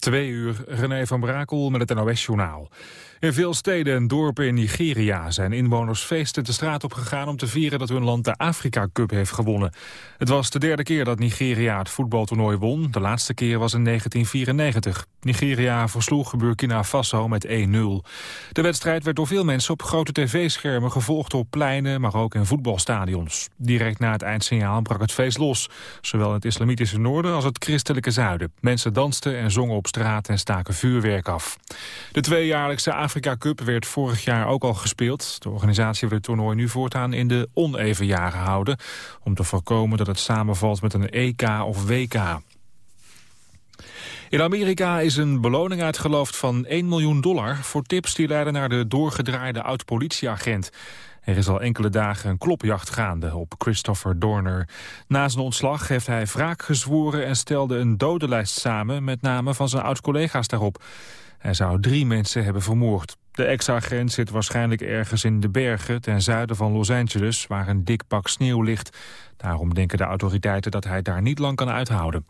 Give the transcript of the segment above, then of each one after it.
Twee uur, René van Brakel met het NOS-journaal. In veel steden en dorpen in Nigeria zijn inwoners feestend de straat op gegaan om te vieren dat hun land de Afrika Cup heeft gewonnen. Het was de derde keer dat Nigeria het voetbaltoernooi won. De laatste keer was in 1994. Nigeria versloeg Burkina Faso met 1-0. De wedstrijd werd door veel mensen op grote tv-schermen gevolgd op pleinen, maar ook in voetbalstadions. Direct na het eindsignaal brak het feest los. Zowel het islamitische noorden als het christelijke zuiden. Mensen dansten en zongen op straat en staken vuurwerk af. De tweejaarlijkse Afrika Cup werd vorig jaar ook al gespeeld. De organisatie wil het toernooi nu voortaan in de oneven jaren houden... om te voorkomen dat het samenvalt met een EK of WK. In Amerika is een beloning uitgeloofd van 1 miljoen dollar... voor tips die leiden naar de doorgedraaide oud-politieagent. Er is al enkele dagen een klopjacht gaande op Christopher Dorner. Na zijn ontslag heeft hij wraak gezworen en stelde een dodenlijst samen... met namen van zijn oud-collega's daarop. Hij zou drie mensen hebben vermoord. De ex-agent zit waarschijnlijk ergens in de bergen ten zuiden van Los Angeles... waar een dik pak sneeuw ligt. Daarom denken de autoriteiten dat hij daar niet lang kan uithouden.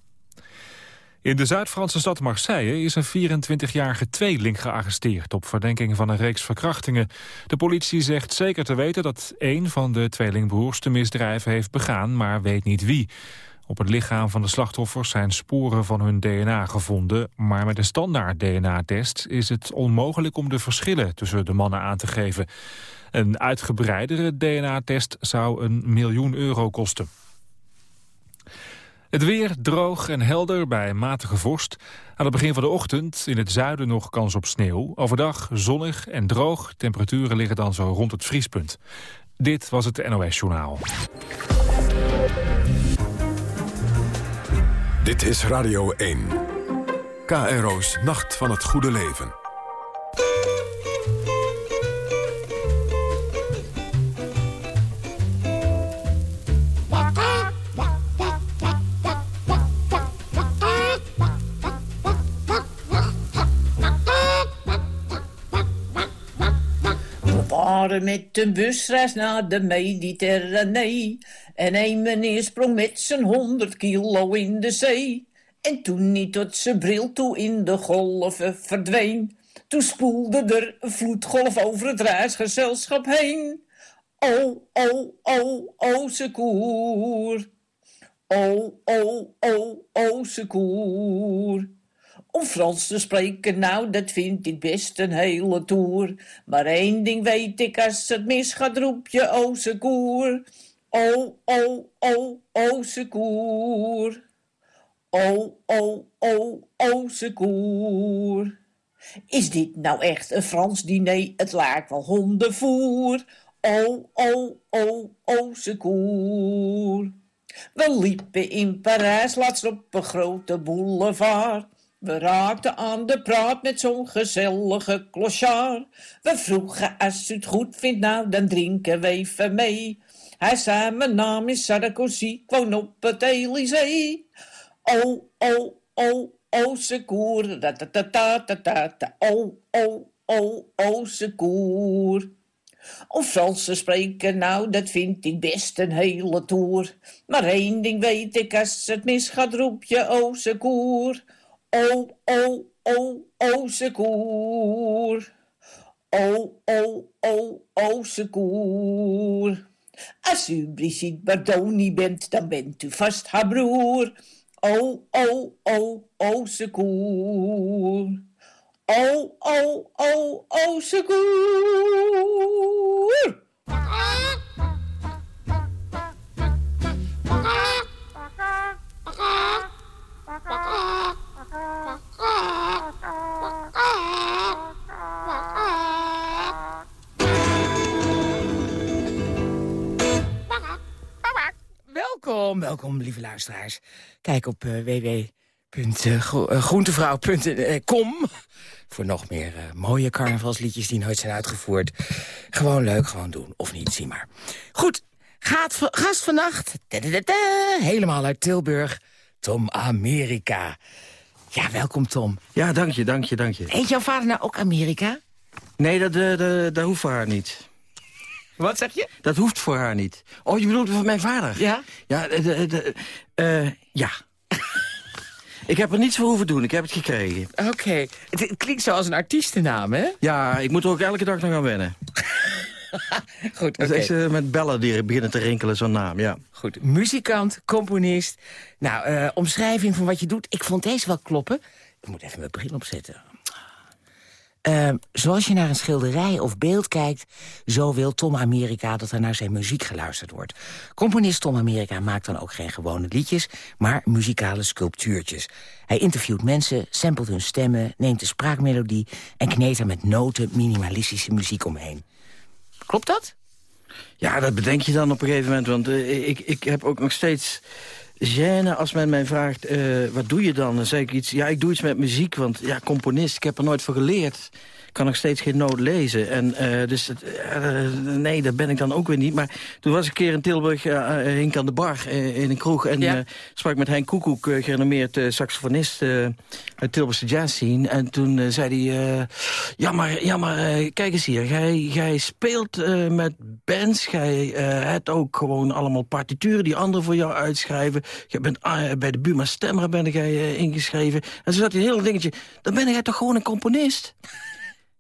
In de Zuid-Franse stad Marseille is een 24-jarige tweeling gearresteerd... op verdenking van een reeks verkrachtingen. De politie zegt zeker te weten dat één van de tweelingbroers de misdrijven heeft begaan... maar weet niet wie. Op het lichaam van de slachtoffers zijn sporen van hun DNA gevonden... maar met een standaard DNA-test is het onmogelijk om de verschillen tussen de mannen aan te geven. Een uitgebreidere DNA-test zou een miljoen euro kosten. Het weer droog en helder bij matige vorst. Aan het begin van de ochtend in het zuiden nog kans op sneeuw. Overdag zonnig en droog. Temperaturen liggen dan zo rond het vriespunt. Dit was het NOS Journaal. Dit is Radio 1. KRO's Nacht van het Goede Leven. Met een busreis naar de Mediterranee. En een meneer sprong met zijn honderd kilo in de zee. En toen niet tot zijn bril toe in de golven verdween. Toen spoelde er een vloedgolf over het reisgezelschap heen. Oh, oh, oh, oh, secours. Oh, oh, oh, oh, secours. Om Frans te spreken, nou, dat vind ik best een hele toer. Maar één ding weet ik, als het misgaat, roep je oh, secours. Oh, oh, secours. Oh, oh, oh, oh, secours. Is dit nou echt een Frans diner? Het lijkt wel hondenvoer. Oh, oh, oh, oh, secours. We liepen in Parijs laatst op een grote boulevard. We raakten aan de praat met zo'n gezellige clochard. We vroegen, als u het goed vindt, nou, dan drinken we even mee. Hij zei, mijn naam is Sarkozy, ik woon op het Elysée. Oh, oh, oh, oh, secours. Da, da, da. Oh, oh, oh, oh, secours. Om Frans te spreken, nou, dat vind ik best een hele toer. Maar één ding weet ik, als het misgaat, roep je oh, secours. Oh, oh, oh, oh, secours. Oh, oh, oh, oh, secours. Als u Brigitte Bardot niet bent, dan bent u vast haar broer. Oh, oh, oh, oh, secours. Oh, oh, oh, oh, secours. Welkom, welkom, lieve luisteraars. Kijk op uh, www.groentevrouw.com voor nog meer uh, mooie carnavalsliedjes die nooit zijn uitgevoerd. Gewoon leuk, gewoon doen. Of niet, zie maar. Goed, gast vannacht, helemaal uit Tilburg, Tom Amerika. Ja, welkom Tom. Ja, dank je, dank je, dank je. Eet jouw vader nou ook Amerika? Nee, dat, dat, dat, dat hoeft voor haar niet. Wat zeg je? Dat hoeft voor haar niet. Oh, je bedoelt van mijn vader? Ja? Ja, de, de, uh, ja. Ik heb er niets voor hoeven doen, ik heb het gekregen. Oké. Het, het klinkt zo als een artiestennaam, hè? Ja, ik moet er ook elke dag nog aan wennen. Goed, is echt eh, met bellen die beginnen te rinkelen, zo'n naam, ja. Goed, muzikant, componist. Nou, eh, omschrijving van wat je doet. Ik vond deze wel kloppen. Ik moet even mijn bril opzetten. Ehm, zoals je naar een schilderij of beeld kijkt... zo wil Tom Amerika dat er naar zijn muziek geluisterd wordt. Componist Tom Amerika maakt dan ook geen gewone liedjes... maar muzikale sculptuurtjes. Hij interviewt mensen, samplet hun stemmen... neemt de spraakmelodie en kneedt er met noten minimalistische muziek omheen. Klopt dat? Ja, dat bedenk je dan op een gegeven moment. Want eh, ik, ik heb ook nog steeds gêne als men mij vraagt... eh, wat doe je dan? Dan zeg ik iets... Ja, ik doe iets met muziek, want ja, componist, ik heb er nooit voor geleerd. Ik kan nog steeds geen noot lezen. En eh, dus, het, eh, nee, dat ben ik dan ook weer niet. Maar toen was ik een keer in Tilburg, uh, hink aan de bar eh, in een kroeg... en Ja. eh, sprak met Henk Koekoek, eh, gerenommeerd eh, saxofonist... eh, uit Tilburgse jazz scene. En toen eh, zei hij... eh, ja, maar, ja, maar eh, kijk eens hier. Jij, jij speelt eh, met bands. Jij eh, hebt ook gewoon allemaal partituren die anderen voor jou uitschrijven. Je bent ah, bij de Buma Stemra ben jij eh, ingeschreven. En zo zat hij een heel dingetje. Dan ben jij toch gewoon een componist?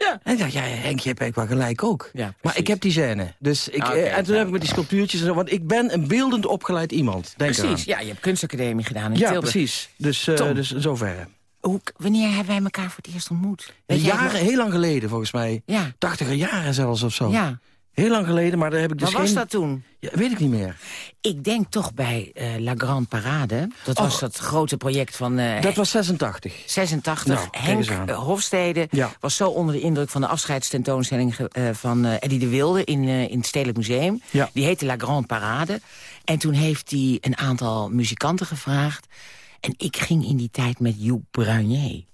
Ja. En ik dacht, ja, Henk, je hebt eigenlijk wel gelijk ook. Ja, maar ik heb die scène. Dus ik, Oké, eh, en toen nou, heb ik met die sculptuurtjes en zo... Want ik ben een beeldend opgeleid iemand. Denk Precies, eraan. ja, je hebt kunstacademie gedaan in Ja, Tilburg. precies. Dus, Tom. dus zover. Hoe, wanneer hebben wij elkaar voor het eerst ontmoet? Weet Jaren, heel lang geleden volgens mij. Ja, Tachtiger jaren zelfs of zo. ja. Heel lang geleden, maar daar heb ik dus Waar was geen... dat toen? Ja, weet ik niet meer. Ik denk toch bij eh, La Grande Parade. Dat was dat grote project van eh, Dat was 86. 86. Nou, Henk Hofstede Ja. was zo onder de indruk van de afscheidstentoonstelling eh, van Eddie de Wilde in, in het Stedelijk Museum. Ja. Die heette La Grande Parade. En toen heeft hij een aantal muzikanten gevraagd. En ik ging in die tijd met Joep Brunier.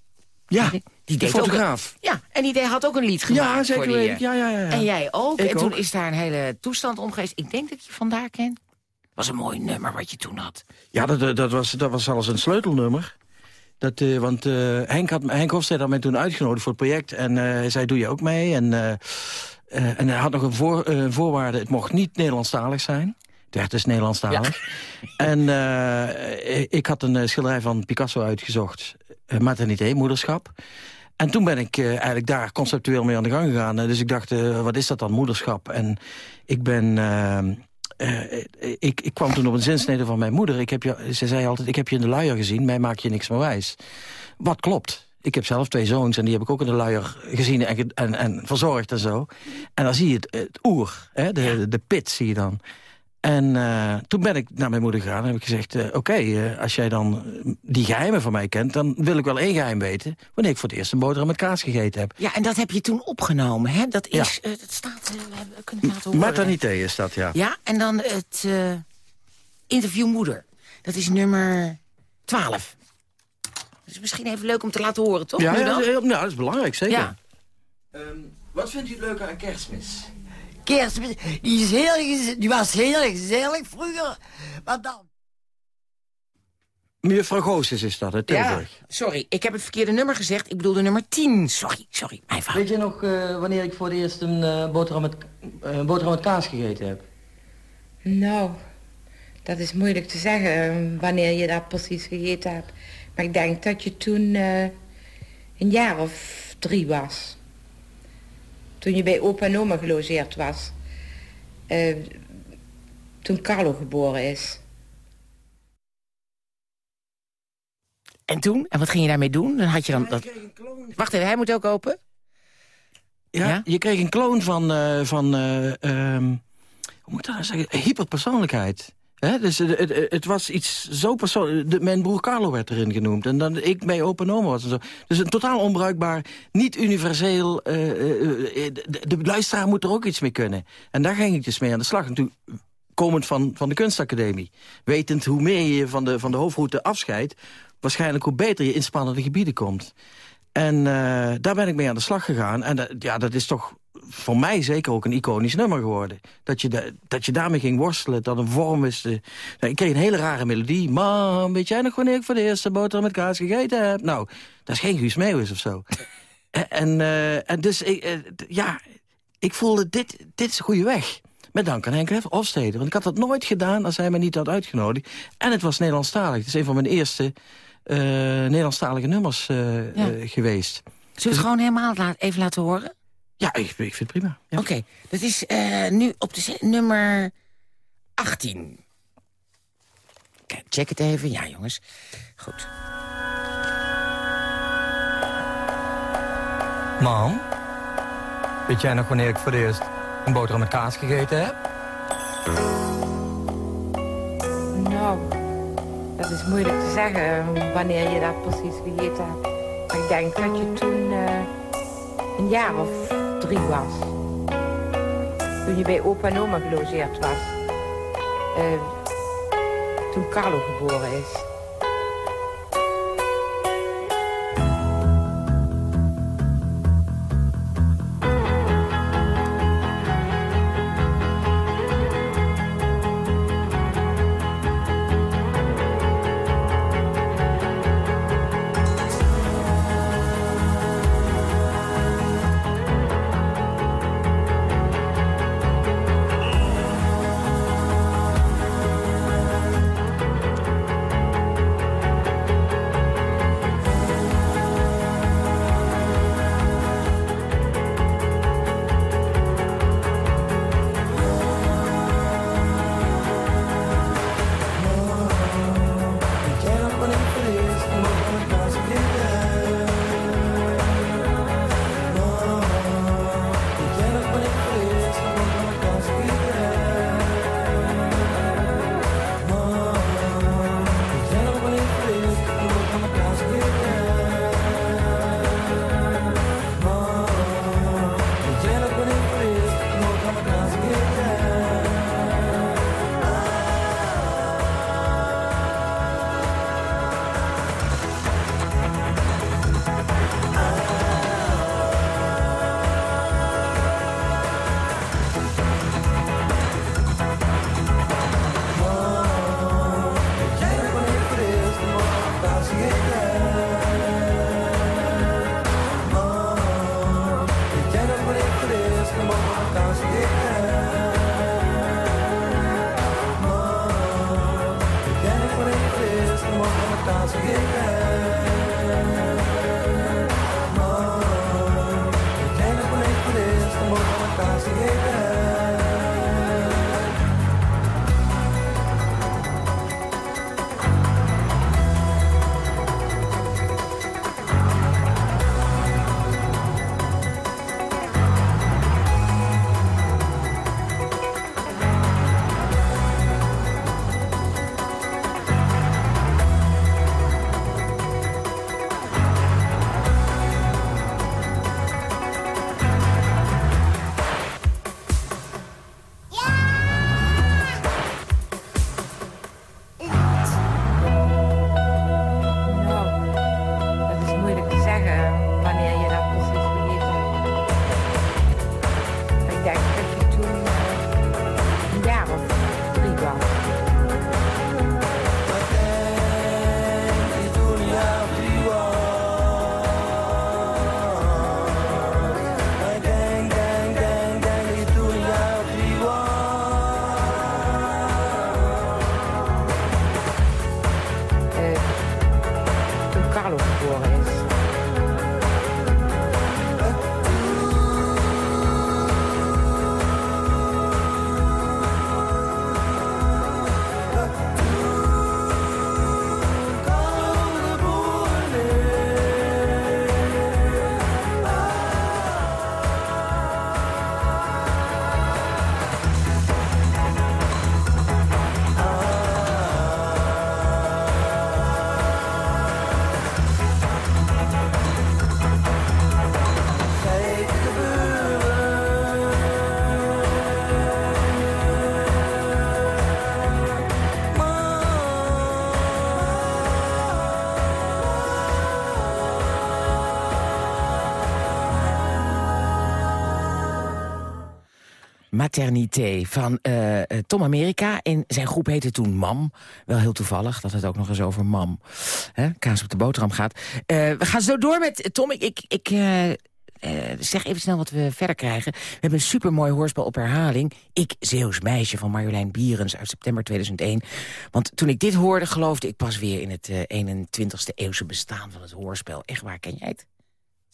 Ja, die de deed ook fotograaf. Ja, en die had ook een lied gemaakt Ja, zeker voor die. Ja, ja, ja. ja. En jij ook. Ik en toen ook. is daar een hele toestand om geweest. Ik denk dat je vandaar ken. was een mooi nummer wat je toen had. Ja, dat, dat, was, dat was zelfs een sleutelnummer. Dat, eh, want eh, Henk, had, Henk Hofstede had mij toen uitgenodigd voor het project. En eh, hij zei, doe je ook mee? En, en hij had nog een voor, voorwaarde, het mocht niet Nederlandstalig zijn. Het werd dus Nederlandstalig. En ik had een schilderij van Picasso uitgezocht. Uh, maternité, moederschap. En toen ben ik eh, eigenlijk daar conceptueel mee aan de gang gegaan. Eh, dus ik dacht, eh, wat is dat dan, moederschap? En ik ben... eh, eh, ik, ik kwam toen op een zinsnede van mijn moeder. Ik heb je, ze zei altijd, ik heb je in de luier gezien, mij maak je niks meer wijs. Wat klopt. Ik heb zelf twee zoons en die heb ik ook in de luier gezien en, en, en verzorgd en zo. En dan zie je het, het oer, hè, de, de pit zie je dan. En eh, toen ben ik naar mijn moeder gegaan en heb ik gezegd... eh, oké, eh, als jij dan die geheimen van mij kent... dan wil ik wel één geheim weten... wanneer ik voor het eerst een boterham met kaas gegeten heb. Ja, en dat heb je toen opgenomen, hè? Dat is, eh, dat staat, we kunnen het laten horen. Maternité is dat, ja. Ja, en dan het eh, interview moeder. Dat is nummer 12. Dat is misschien even leuk om te laten horen, toch? Ja, nou, dat is belangrijk, zeker. Ja. Ehm, wat vindt u het leuke aan kerstmis? Kerstmis, die, is heel, die was heel gezellig vroeger. Maar dan... Mevrouw Goossens is dat, uit Ja, Tilburg. sorry, ik heb het verkeerde nummer gezegd. Ik bedoelde nummer 10. Sorry, sorry, mijn fout. Weet je nog eh, wanneer ik voor het eerst een eh, boterham, met, eh, boterham met kaas gegeten heb? Nou, dat is moeilijk te zeggen wanneer je dat precies gegeten hebt. Maar ik denk dat je toen eh, een jaar of drie was. Toen je bij opa en oma gelogeerd was. Eh, toen Carlo geboren is. En toen? En wat ging je daarmee doen? Dan had je dan... Dat... Wacht even, hij moet ook open. Ja, Ja? je kreeg een kloon van, eh, van eh, ehm, hoe moet ik dat nou zeggen, hyperpersoonlijkheid. Dus het, het, het was iets zo persoonlijk. Mijn broer Carlo werd erin genoemd. En dan ik bij open oma was en zo. Dus een totaal onbruikbaar, niet universeel... eh, eh, eh, de, de luisteraar moet er ook iets mee kunnen. En daar ging ik dus mee aan de slag. Toen, komend van, van de kunstacademie. Wetend hoe meer je van de, van de hoofdroute afscheidt... waarschijnlijk hoe beter je in spannende gebieden komt. En daar ben ik mee aan de slag gegaan. En ja, dat is toch voor mij zeker ook een iconisch nummer geworden. Dat je, da- dat je daarmee ging worstelen, dat een vorm is... eh, nou, ik kreeg een hele rare melodie. Mam, weet jij nog wanneer ik voor de eerste boterham met kaas gegeten heb? Nou, dat is geen Guus Meeuwis of zo. en, en, eh, en dus, ik, eh, ja, ik voelde, dit, dit is een goede weg. Met dank aan Henk Hofstede. Want ik had dat nooit gedaan als hij me niet had uitgenodigd. En het was Nederlandstalig. Het is een van mijn eerste uh, Nederlandstalige nummers geweest. Zullen we het gewoon helemaal laat, even laten horen? Ja, ik, ik vind het prima. Ja. Oké, dat is nu op de nummer 18. Kijk, check het even. Ja, jongens. Goed. Mam, weet jij nog wanneer ik voor het eerst een boterham met kaas gegeten heb? Nou, dat is moeilijk te zeggen wanneer je dat precies gegeten hebt. Maar ik denk dat je toen uh, een jaar of drie was. Toen je bij opa en oma gelogeerd was. Uh, toen Carlo geboren is. Maternité van uh, Tom Amerika. En zijn groep heette toen MAM. Wel heel toevallig dat het ook nog eens over MAM. Hè? Kaas op de boterham gaat. Uh, we gaan zo door met Tom. Ik, ik, eh, zeg even snel wat we verder krijgen. We hebben een supermooi hoorspel op herhaling. Ik, Zeeuws meisje van Marjolein Bierens uit september 2001. Want toen ik dit hoorde, geloofde ik pas weer in het eh 21ste eeuwse bestaan van het hoorspel. Echt waar, ken jij het?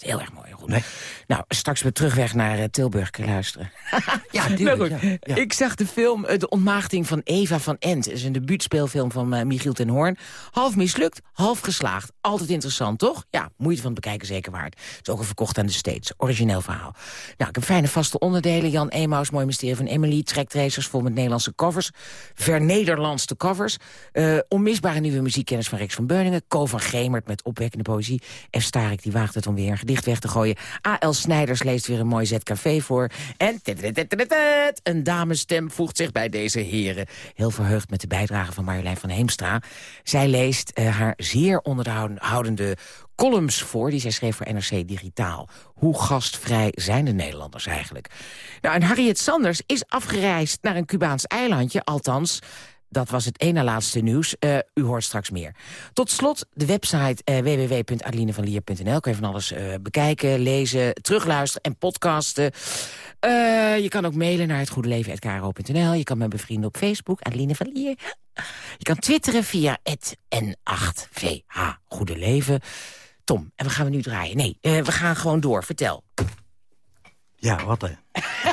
Is heel erg mooi. Nee. Nou, straks weer terugweg naar eh, Tilburg luisteren. Ja, Maar tuurlijk, goed, ja, ja. Ik zag de film eh, De ontmaagding van Eva van Ent. Het is een debuutspeelfilm van eh, Michiel ten Hoorn. Half mislukt, half geslaagd. Altijd interessant, toch? Ja, moeite van het bekijken zeker waard. Het is ook al verkocht aan de States. Origineel verhaal. Nou, ik heb fijne vaste onderdelen. Jan Emaus, Mooi Mysterie van Emily. Trektracers vol met Nederlandse covers. Vernederlandse covers. Eh, onmisbare nieuwe muziekkennis van Rex van Beuningen. Co van Gemert met opwekkende poëzie. F. Starik die waagt het om weer een weg te gooien. A.L. Snijders leest weer een mooi ZKV voor. En een damesstem voegt zich bij deze heren. Heel verheugd met de bijdrage van Marjolein van Heemstra. Zij leest eh, haar zeer onderhoudende columns voor... die zij schreef voor NRC Digitaal. Hoe gastvrij zijn de Nederlanders eigenlijk? Nou, en Harriet Sanders is afgereisd naar een Cubaans eilandje, althans... Dat was het ene laatste nieuws. Eh, u hoort straks meer. Tot slot de website uh, www.adelinevanlier.nl. Kun je van alles uh, bekijken, lezen, terugluisteren en podcasten. Uh, je kan ook mailen naar hetgoedeleven.kro.nl. Je kan me bevrienden op Facebook, Adeline van Lier. Je kan twitteren via het N8VH Goede Leven. Tom, en wat gaan we nu draaien? Nee, we gaan gewoon door. Vertel. Ja, wat hè?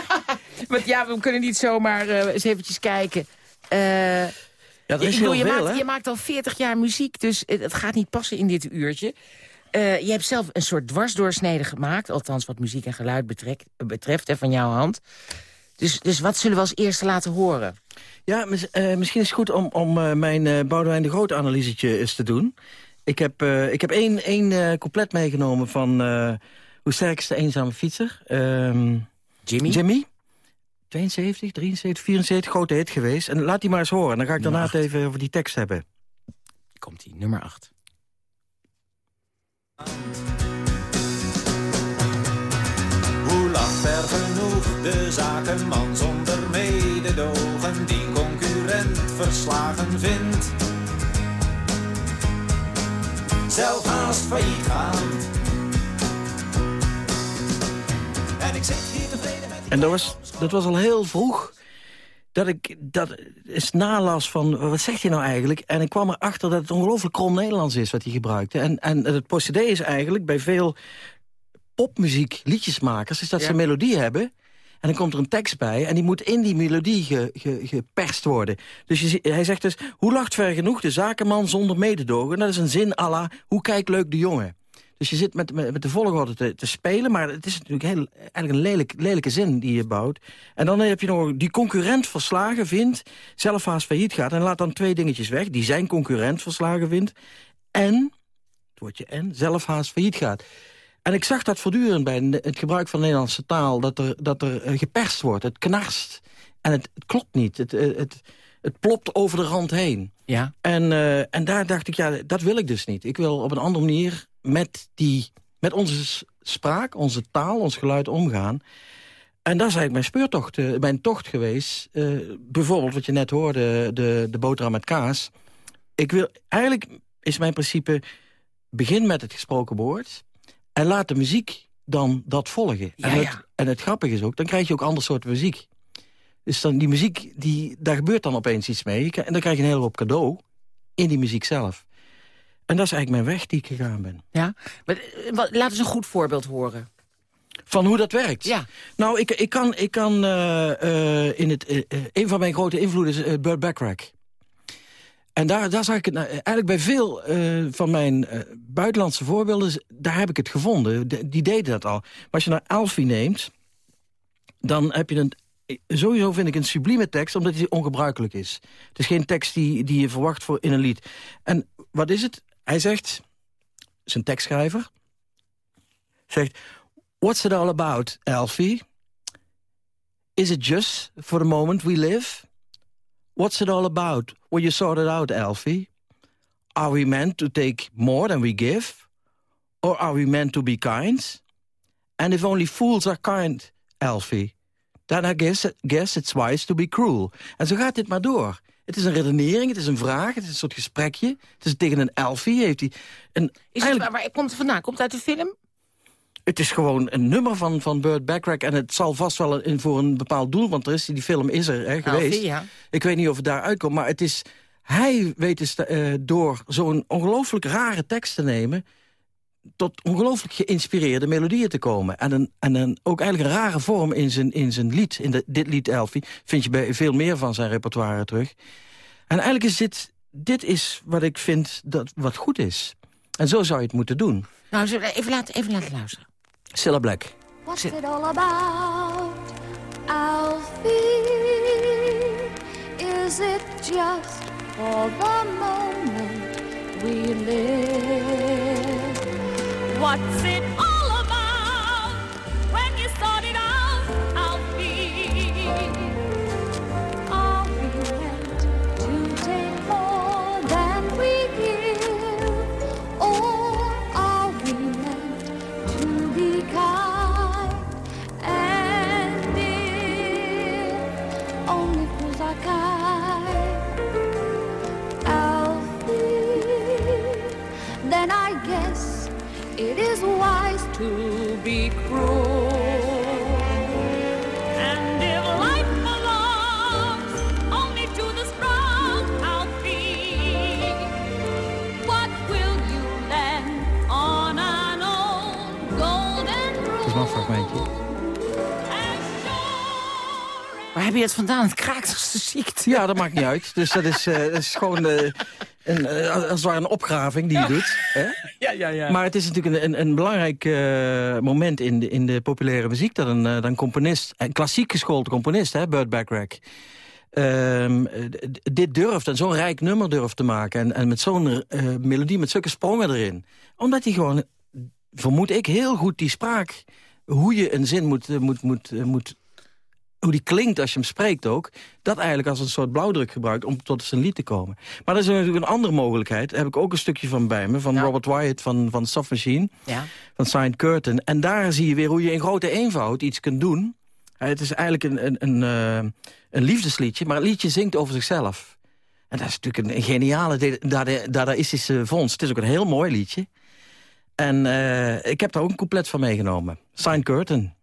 Want ja, we kunnen niet zomaar eens eventjes kijken... Uh, ja, dat is je, bedoel, heel je, veel, maakt, je maakt al 40 jaar muziek, dus het, het gaat niet passen in dit uurtje. Uh, je hebt zelf een soort dwarsdoorsnede gemaakt, althans wat muziek en geluid betrekt, betreft, hè, van jouw hand. Dus, dus wat zullen we als eerste laten horen? Ja, mis, uh, misschien is het goed om, om uh, mijn Boudewijn de Groot analysetje eens te doen. Ik heb, ik heb één, één couplet meegenomen van Hoe sterk is de eenzame fietser? Jimmy? Jimmy. 72, 73, 74, grote hit geweest. En laat die maar eens horen. Dan ga ik daarna het even over die tekst hebben. Komt-ie, nummer 8. Hoe lang ver genoeg de zakenman zonder mededogen die concurrent verslagen vindt? Zelf haast failliet gaan. En dat was, dat was al heel vroeg dat ik dat is nalas van, wat zegt hij nou eigenlijk? En ik kwam erachter dat het ongelooflijk krom Nederlands is wat hij gebruikte. En, en het procedé is eigenlijk bij veel popmuziek liedjesmakers... is dat Ja. ze een melodie hebben en dan komt er een tekst bij... en die moet in die melodie ge, ge- geperst worden. Dus je, hij zegt dus, hoe lacht ver genoeg de zakenman zonder mededogen? Dat is een zin à la, hoe kijkt leuk de jongen? Dus je zit met, met, de volgorde te, te spelen... maar het is natuurlijk heel, eigenlijk een lelijk, lelijke zin die je bouwt. En dan heb je nog die concurrent verslagen vindt... zelf haast failliet gaat en laat dan twee dingetjes weg... die zijn concurrent verslagen vindt... en, het woordje en, zelf haast failliet gaat. En ik zag dat voortdurend bij het gebruik van de Nederlandse taal... dat er, dat er eh, geperst wordt, het knarst. En het, het klopt niet, het, eh, het, het plopt over de rand heen. Ja, En, eh, en daar dacht ik, ja, dat wil ik dus niet. Ik wil op een andere manier met, die, met onze spraak, onze taal, ons geluid omgaan. En is eigenlijk mijn speurtocht, eh, mijn tocht geweest. Eh, bijvoorbeeld wat je net hoorde, de, de boterham met kaas. Ik wil, eigenlijk is mijn principe, begin met het gesproken woord... en laat de muziek dan dat volgen. Ja, en, het, ja. en het grappige is ook, dan krijg je ook ander soort muziek. Dus dan die muziek, die, daar gebeurt dan opeens iets mee. En dan krijg je een hele hoop cadeau in die muziek zelf. En dat is eigenlijk mijn weg die ik gegaan ben. ja. Maar, eh, wat- laat eens een goed voorbeeld horen. Van hoe dat werkt? Ja. Nou, ik, ik kan, ik kan eh, eh, in het, een van mijn grote invloeden is Burt Bacharach. En daar, daar zag ik het nou, eigenlijk bij veel van mijn buitenlandse voorbeelden... daar heb ik het gevonden. De- die deden dat al. Maar als je naar Alfie neemt, dan heb je een... Sowieso vind ik een sublieme tekst, omdat hij ongebruikelijk is. Het is geen tekst die, die je verwacht voor in een lied. En wat is het? Hij zegt, zijn tekstschrijver... zegt... What's it all about, Alfie? Is it just for the moment we live? What's it all about? Will you sort it out, Alfie? Are we meant to take more than we give? Or are we meant to be kind? And if only fools are kind, Alfie, then I guess, guess it's wise to be cruel. En zo gaat dit maar door. Het is een redenering, het is een vraag, het is een soort gesprekje. Het is tegen een Alfie, heeft hij... Een, Is het, waar, waar komt het vandaan? Komt het uit de film? Het is gewoon een nummer van, van Burt Bacharach... en het zal vast wel in, voor een bepaald doel... want er is, die film is er hè, geweest. Alfie, ja. Ik weet niet of het daar uitkomt, maar het is... Hij weet dus eh, door zo'n ongelooflijk rare tekst te nemen... tot ongelooflijk geïnspireerde melodieën te komen. En, een, en een, ook eigenlijk een rare vorm in zijn, in zijn lied. In de, dit lied Elfie vind je bij veel meer van zijn repertoire terug. En eigenlijk is dit... Dit is wat ik vind dat wat goed is. En zo zou je het moeten doen. Nou, even laten, even laten luisteren. Cilla Black. What's it all about, Alfie? Is it just for the moment we live? What's it all Het vandaan? Het kraakt als de ziekte. Ja, dat maakt niet uit. Dus dat is, eh, dat is gewoon eh, een, eh, als het ware een opgraving die je doet. Hè? Ja, ja, ja. Maar het is natuurlijk een, een, een belangrijk moment in de, in de populaire muziek... dat een, componist, een klassiek geschoolde componist, hè, Burt Bacharach... ehm, dit durft en zo'n rijk nummer durft te maken... en, en met zo'n melodie, met zulke sprongen erin. Omdat hij gewoon, vermoed ik, heel goed die spraak... hoe je een zin moet, moet, moet, moet hoe die klinkt als je hem spreekt ook... dat eigenlijk als een soort blauwdruk gebruikt om tot zijn lied te komen. Maar er is natuurlijk een andere mogelijkheid. Daar heb ik ook een stukje van bij me, van Robert Wyatt van, van Soft Machine... Ja. van Signed Curtain. En daar zie je weer hoe je in grote eenvoud iets kunt doen. Het is eigenlijk een, een, een, eh, een liefdesliedje, maar het liedje zingt over zichzelf. En dat is natuurlijk een, geniale dadaïstische vondst. Het is ook een heel mooi liedje. En eh, ik heb daar ook een couplet van meegenomen. Signed Curtain.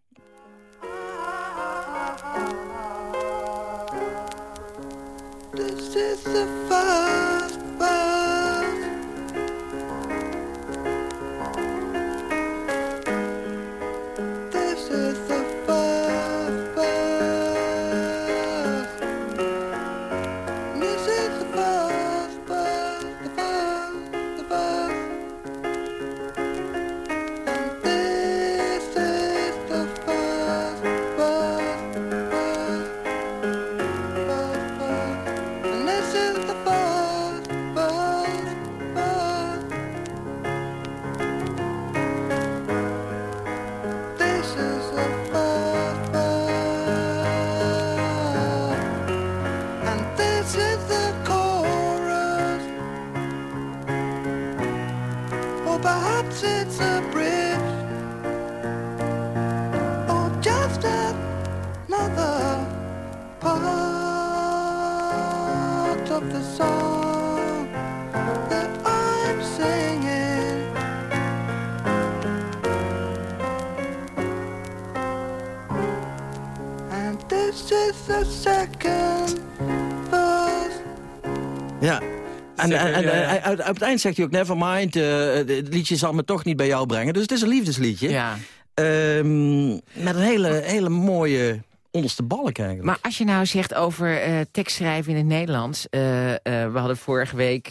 En, en, en, ja, ja. en uit- op het eind zegt hij ook, never mind, eh, het liedje zal me toch niet bij jou brengen. Dus het is een liefdesliedje. Ja. Ehm, met een hele, hele mooie onderste balk eigenlijk. Maar als je nou zegt over eh tekstschrijven in het Nederlands... eh, eh, we hadden vorige week...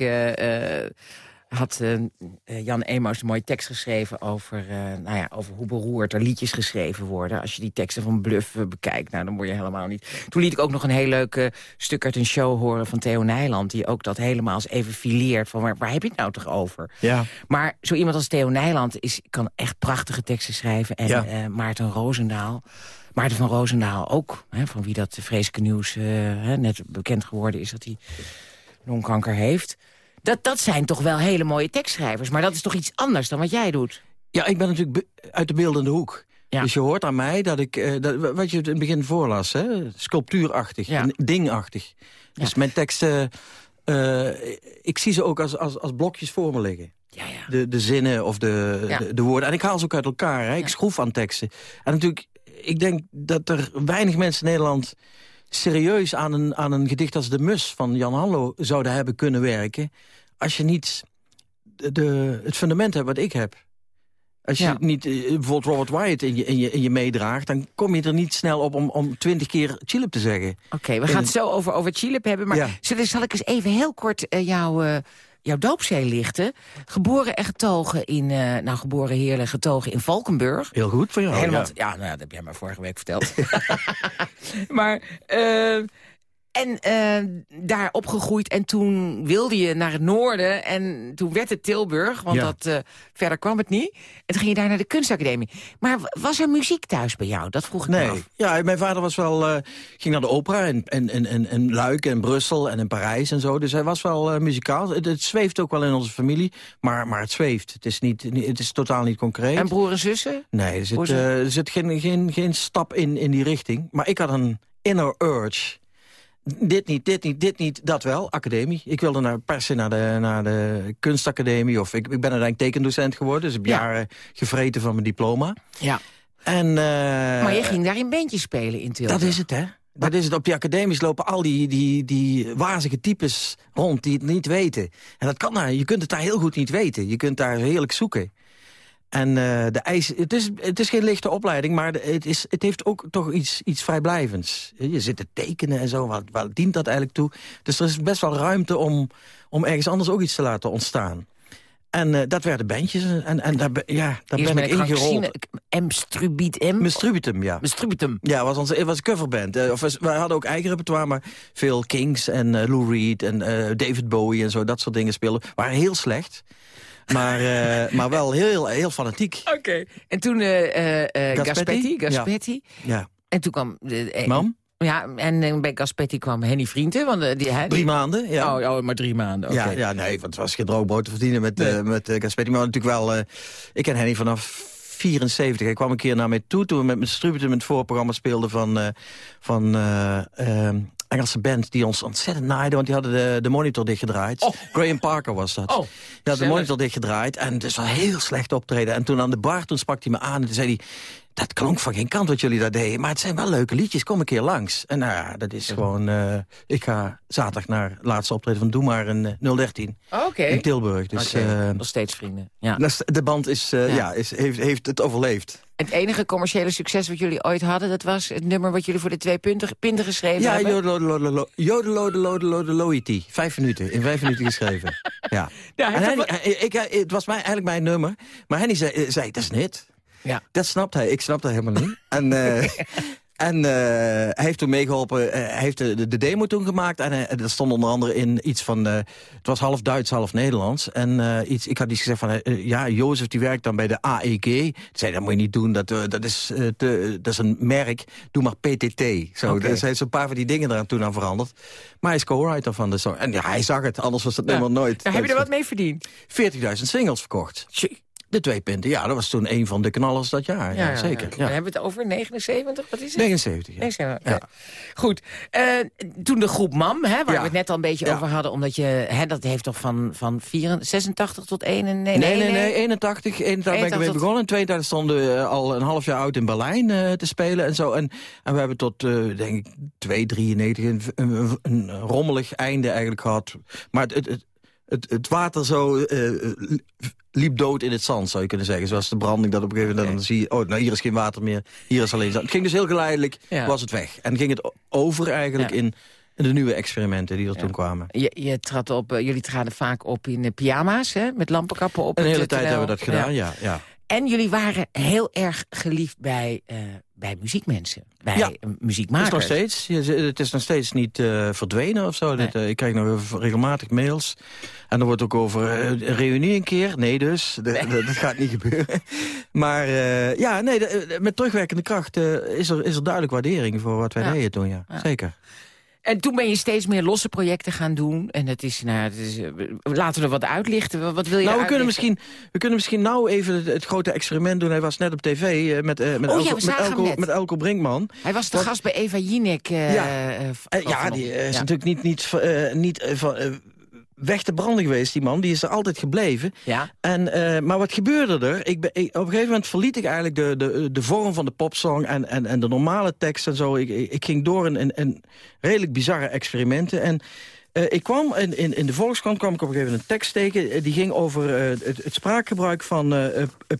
had eh, eh, Jan Emaus een mooie tekst geschreven over, eh, nou ja, over hoe beroerd er liedjes geschreven worden. Als je die teksten van Bluff bekijkt, nou, dan word je helemaal niet... Toen liet ik ook nog een heel leuk stuk uit een show horen van Theo Nijland... die ook dat helemaal als even fileert van waar, waar heb je het nou toch over? Ja. Maar zo iemand als Theo Nijland is, kan echt prachtige teksten schrijven. En Ja. Maarten Roosendaal... Maarten van Roosendaal ook, hè, van wie dat vreselijke nieuws net bekend geworden is... dat hij longkanker heeft. Dat, dat zijn toch wel hele mooie tekstschrijvers. Maar dat is toch iets anders dan wat jij doet? Ja, ik ben natuurlijk uit de beeldende hoek. Dus je hoort aan mij dat ik, eh, dat, wat je in het begin voorlas, hè, sculptuurachtig, Ja. dingachtig. Dus mijn teksten, eh, ik zie ze ook als, als, als blokjes voor me liggen. De, de zinnen of de, Ja. de, de woorden. En ik haal ze ook uit elkaar. Hè. Ik schroef aan teksten. En natuurlijk, ik denk dat er weinig mensen in Nederland... serieus aan een, aan een gedicht als De Mus van Jan Hanlo zouden hebben kunnen werken... als je niet de, de- het fundament hebt wat ik heb. Als je Ja. niet eh, bijvoorbeeld Robert Wyatt in je, in, je, in je meedraagt... dan kom je er niet snel op om, om twintig keer Chilip te zeggen. Oké, we gaan het zo over, over Chilip hebben. Maar Ja. zullen, zal ik eens even heel kort eh, jouw, eh, jouw doopzee lichten? Geboren en getogen in... eh, nou, geboren heerlijk getogen in Valkenburg. Heel goed voor jou. Helemaal, ja. ja. nou ja, dat heb jij me vorige week verteld. maar, eh, en eh, daar opgegroeid en toen wilde je naar het noorden... en toen werd het Tilburg, want Ja. dat, eh, verder kwam het niet. En toen ging je daar naar de kunstacademie. Maar was er muziek thuis bij jou? Dat vroeg ik me Nee, af. ja, mijn vader was wel, eh, ging naar de opera in, in, in, in, in Luik en Brussel en in Parijs en zo. Dus hij was wel muzikaal. Het, het zweeft ook wel in onze familie, maar, maar het zweeft. Het is, niet, het is totaal niet concreet. En broer en zussen? Nee, er zit, er zit geen, geen, geen stap in, in die richting. Maar ik had een inner urge. Dit niet, dit niet, dit niet, dat wel. Academie. Ik wilde naar, per se naar de, naar de kunstacademie. Of ik, ik ben uiteindelijk tekendocent geworden. Dus ik heb Ja. jaren gevreten van mijn diploma. Ja. En, eh, maar je ging daar in bandjes spelen in Tilburg. dat is het, hè? Dat is het. Op die academies lopen al die, die, die wazige types rond die het niet weten. En dat kan daar. Je kunt het daar heel goed niet weten. Je kunt daar heerlijk zoeken. En eh, de eis, het, is, het is geen lichte opleiding, maar het, is, het heeft ook toch iets, iets vrijblijvends. Je zit te tekenen en zo, wat, wat dient dat eigenlijk toe? Dus er is best wel ruimte om, om ergens anders ook iets te laten ontstaan. En eh, dat werden bandjes en, en daar, ja, daar Eerst ben ik ingerold. zien, M. Strubit M. Mestrubitum, ja. Mestrubitum. Ja, was onze, was een coverband. Eh, of was- wij hadden ook eigen repertoire, maar veel Kings en Lou Reed en David Bowie en zo, dat soort dingen speelden. Waren heel slecht, maar, eh, maar wel heel, heel fanatiek. Oké. En toen eh eh, Gaspetti? Gaspetti. Gaspetti. Ja. En toen kwam... de- Mam? Ja, en bij Gaspetti kwam Henny Vrienden. Want, die, hij, Drie maanden, ja. Oh, oh, maar drie maanden. Ja, ja, nee, want het was geen droog brood te verdienen met, met Gaspetti. Maar natuurlijk wel, ik ken Henny vanaf 74. Hij kwam een keer naar mij toe toen we met mijn Strubitum in het voorprogramma speelden van, van eh, eh, Engelse band die ons ontzettend naaide, want die hadden de, de monitor dichtgedraaid. Graham Parker was dat. Oh, die had de monitor dichtgedraaid en is wel heel slecht optreden. En toen aan de bar, toen sprak hij me aan en toen zei hij... Dat klonk van geen kant wat jullie daar deden, maar het zijn wel leuke liedjes, kom een keer langs. En nou ja, dat is gewoon... eh, ik ga zaterdag naar laatste optreden van Doe maar in eh, 013 Oké. in Tilburg. Dus eh, Nog steeds vrienden. Ja. de band is, eh, Ja. ja. is, heeft, heeft het overleefd. Het enige commerciële succes wat jullie ooit hadden... dat was het nummer wat jullie voor de twee punten, pinten geschreven Ja, hebben. jodelodelo- Vijf minuten, in vijf minuten geschreven. Ja. Ja, en Henny, eh, ik, eh, het was mijn, eigenlijk mijn nummer. Maar Henny zei, eh, zei dat is een hit. Ja. Dat snapt hij. Ik snap dat helemaal niet. En, en eh, hij heeft toen meegeholpen. eh, hij heeft de, de, de demo toen gemaakt. En eh, er stond onder andere in iets van... het was half Duits, half Nederlands. En iets, ik had iets gezegd van... ja, Jozef die werkt dan bij de AEG. Toen zei dat moet je niet doen. Dat, dat, is, te, dat is een merk. Doe maar PTT. Zo, Oké. Dus hij heeft zo'n paar van die dingen eraan toen aan veranderd. Maar hij is co-writer van de song. En ja, hij zag het. Anders was Ja. nummer nooit. Ja, heb je er wat mee verdiend? 40.000 singles verkocht. De twee punten, ja, dat was toen een van de knallers dat jaar. Ja, zeker. We Ja. hebben het over 79, wat is het? 79, ja. 79, oké. Goed. Eh, toen de groep MAM, hè, waar we het net al een beetje over hadden... omdat je, hè, dat heeft toch van, van 84, 86 tot 1... Nee, nee, Nee, nee, nee, 81, 81 ben ik 81 mee begonnen. In 2000 stonden we eh, al een half jaar oud in Berlijn eh, te spelen en zo. En, en we hebben tot, eh, denk ik, 2, 93 een, een, een rommelig einde eigenlijk gehad. Maar het, het, het, het, water zo eh, liep dood in het zand, zou je kunnen zeggen. Zoals de branding dat op een gegeven moment, dan zie je... oh, nou hier is geen water meer, hier is alleen zand. Het ging dus heel geleidelijk, Ja. was het weg. En ging het over eigenlijk Ja. in, de nieuwe experimenten die er toen kwamen. Je, je trad op, eh, jullie traden vaak op in eh, pyjama's, hè, met lampenkappen op. Een hele eh, tijd hebben we dat gedaan, ja. ja. En jullie waren heel erg geliefd bij, eh, bij muziekmensen, bij Ja. eh, Het is muziekmakers. nog steeds. Het is nog steeds niet eh, verdwenen of zo. Dat, eh, ik krijg nog regelmatig mails. En er wordt ook over een reunie een keer. Nee dus, dat gaat niet gebeuren. Maar ja, nee, met terugwerkende kracht is, er, is er duidelijk waardering voor wat wij Ja. deden toen, ja. Ja. Zeker. En toen ben je steeds meer losse projecten gaan doen. En het is, nou, het is, eh, laten we er wat uitlichten. Wat wil je Nou, we kunnen, misschien, we kunnen misschien nou even het, het grote experiment doen. Hij was net op tv eh, met, eh, met, Oh Elko, met, Elko, met Elko Brinkman. Hij was de Want- gast bij Eva Jinek. Ja. ja, die is natuurlijk niet, niet, niet van... weg te branden geweest, die man. Die is er altijd gebleven. Ja. En, eh, maar wat gebeurde er? Ik ben, ik- op een gegeven moment verliet ik eigenlijk de, de, de vorm van de popsong... en, en, en de normale tekst en zo. Ik, ik, ging door in, in, in redelijk bizarre experimenten. En eh, ik kwam in, in, in de Volkskrant kwam ik op een gegeven moment een tekst tegen... eh, die ging over het, het spraakgebruik van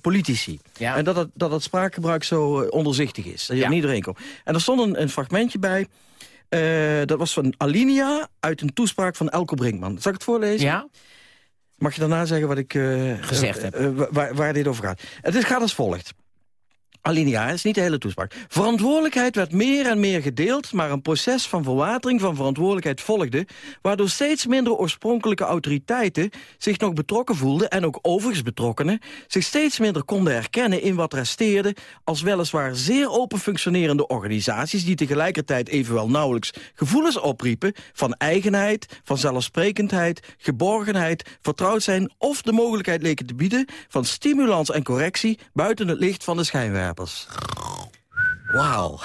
politici. Ja. En dat het, dat het spraakgebruik zo onderzichtig is. Dat je Ja. niet doorheen komt. En er stond een, een fragmentje bij... eh, dat was van Alinea uit een toespraak van Elko Brinkman. Zal ik het voorlezen? Ja? Mag je daarna zeggen wat ik eh, Gezegd eh, heb. waar, waar dit over gaat? Het gaat als volgt. Alinea, is niet de hele toespraak. Verantwoordelijkheid werd meer en meer gedeeld... maar een proces van verwatering van verantwoordelijkheid volgde... waardoor steeds minder oorspronkelijke autoriteiten zich nog betrokken voelden... en ook overigens betrokkenen zich steeds minder konden herkennen... in wat resteerde als weliswaar zeer open functionerende organisaties... die tegelijkertijd evenwel nauwelijks gevoelens opriepen... van eigenheid, van zelfsprekendheid, geborgenheid, vertrouwd zijn... of de mogelijkheid leken te bieden van stimulans en correctie... buiten het licht van de Wauw.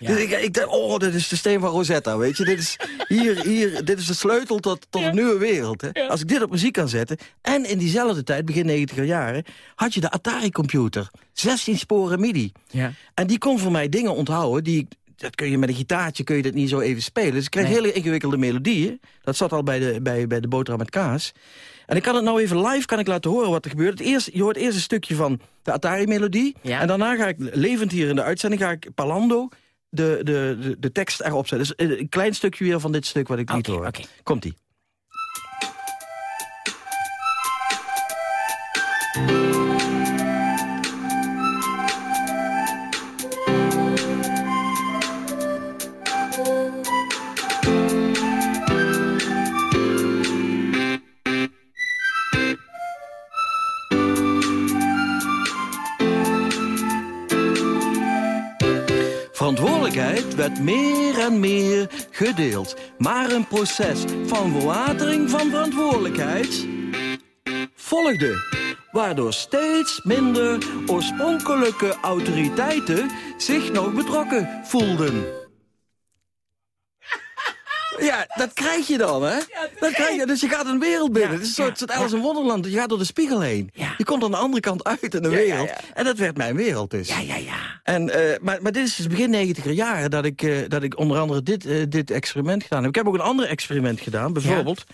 Dus ik, ik dacht, oh, dit is de steen van Rosetta, weet je. Dit is, hier, hier, dit is de sleutel tot, tot een nieuwe wereld. Hè? Als ik dit op muziek kan zetten... en in diezelfde tijd, begin 90er jaren... had je de Atari-computer. 16 sporen MIDI. Ja. En die kon voor mij dingen onthouden die... Dat kun je met een gitaartje kun je dat niet zo even spelen. Dus ik kreeg Nee. hele ingewikkelde melodieën. Dat zat al bij de, bij, bij de boterham met kaas. En ik kan het nou even live kan ik laten horen wat er gebeurt. Het eerst, je hoort eerst een stukje van de Atari-melodie. Ja. En daarna ga ik levend hier in de uitzending... ga ik Palando de, de, de, de tekst erop zetten. Dus eh, een klein stukje weer van dit stuk wat ik niet hoor. Komt-ie. Werd meer en meer gedeeld. Maar een proces van verwatering van verantwoordelijkheid volgde. Waardoor steeds minder oorspronkelijke autoriteiten zich nog betrokken voelden. Ja, dat krijg je dan, hè? dat krijg je. Dus je gaat een wereld binnen. Het is een soort, soort Alice in Wonderland. Je gaat door de spiegel heen. Je komt aan de andere kant uit in de wereld. En dat werd mijn wereld dus. Ja, ja, ja. En, eh, maar, maar dit is dus begin negentiger jaren dat ik, eh, dat ik onder andere dit, eh, dit experiment gedaan heb. Ik heb ook een ander experiment gedaan, bijvoorbeeld.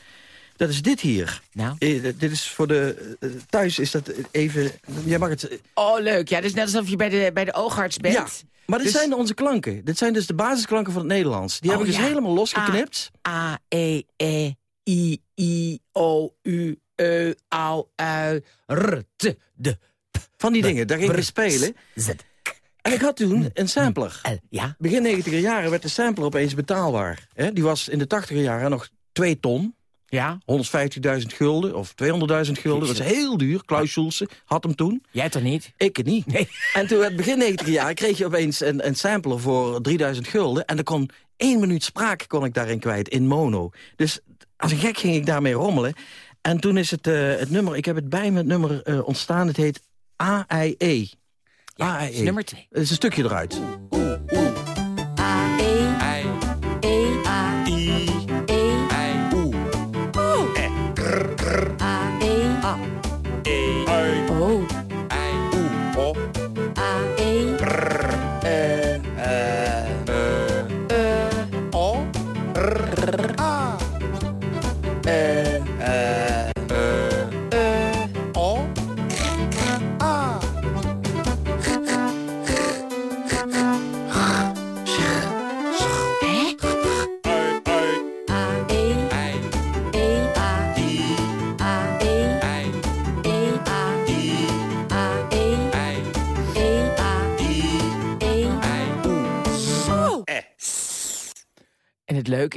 Dat is dit hier. Nou. Eh, dit is voor de... eh, thuis is dat even... Jij mag het... eh, Oh, leuk. Ja, dus net alsof je bij de, bij de oogarts bent. ja, maar dit Dus- zijn onze klanken. Dit zijn dus de basisklanken van het Nederlands. Die Oh, heb ik dus ja. helemaal losgeknipt. A, E, E, I, I, O, U, E, Au, U, R, T, D, Van die dingen, daar ging ik spelen. Z, En ik had toen een sampler. L. Ja? Begin negentiger jaren werd de sampler opeens betaalbaar. Hè? Die was in de tachtiger jaren nog 2 ton. Ja? 150.000 gulden of 200.000 gulden. Dat was heel duur. Klaus Schulze had hem toen. Jij toch niet? Ik het niet. Nee. En toen, het begin 90 jaar, kreeg je opeens een, een sampler voor 3000 gulden. En dan kon één minuut spraak kon ik daarin kwijt, in mono. Dus als een gek ging ik daarmee rommelen. En toen is het, eh, het nummer, ik heb het bij me, het nummer eh, ontstaan. Het heet AIE. Ja, AIE. dat is nummer twee. Het is een stukje eruit.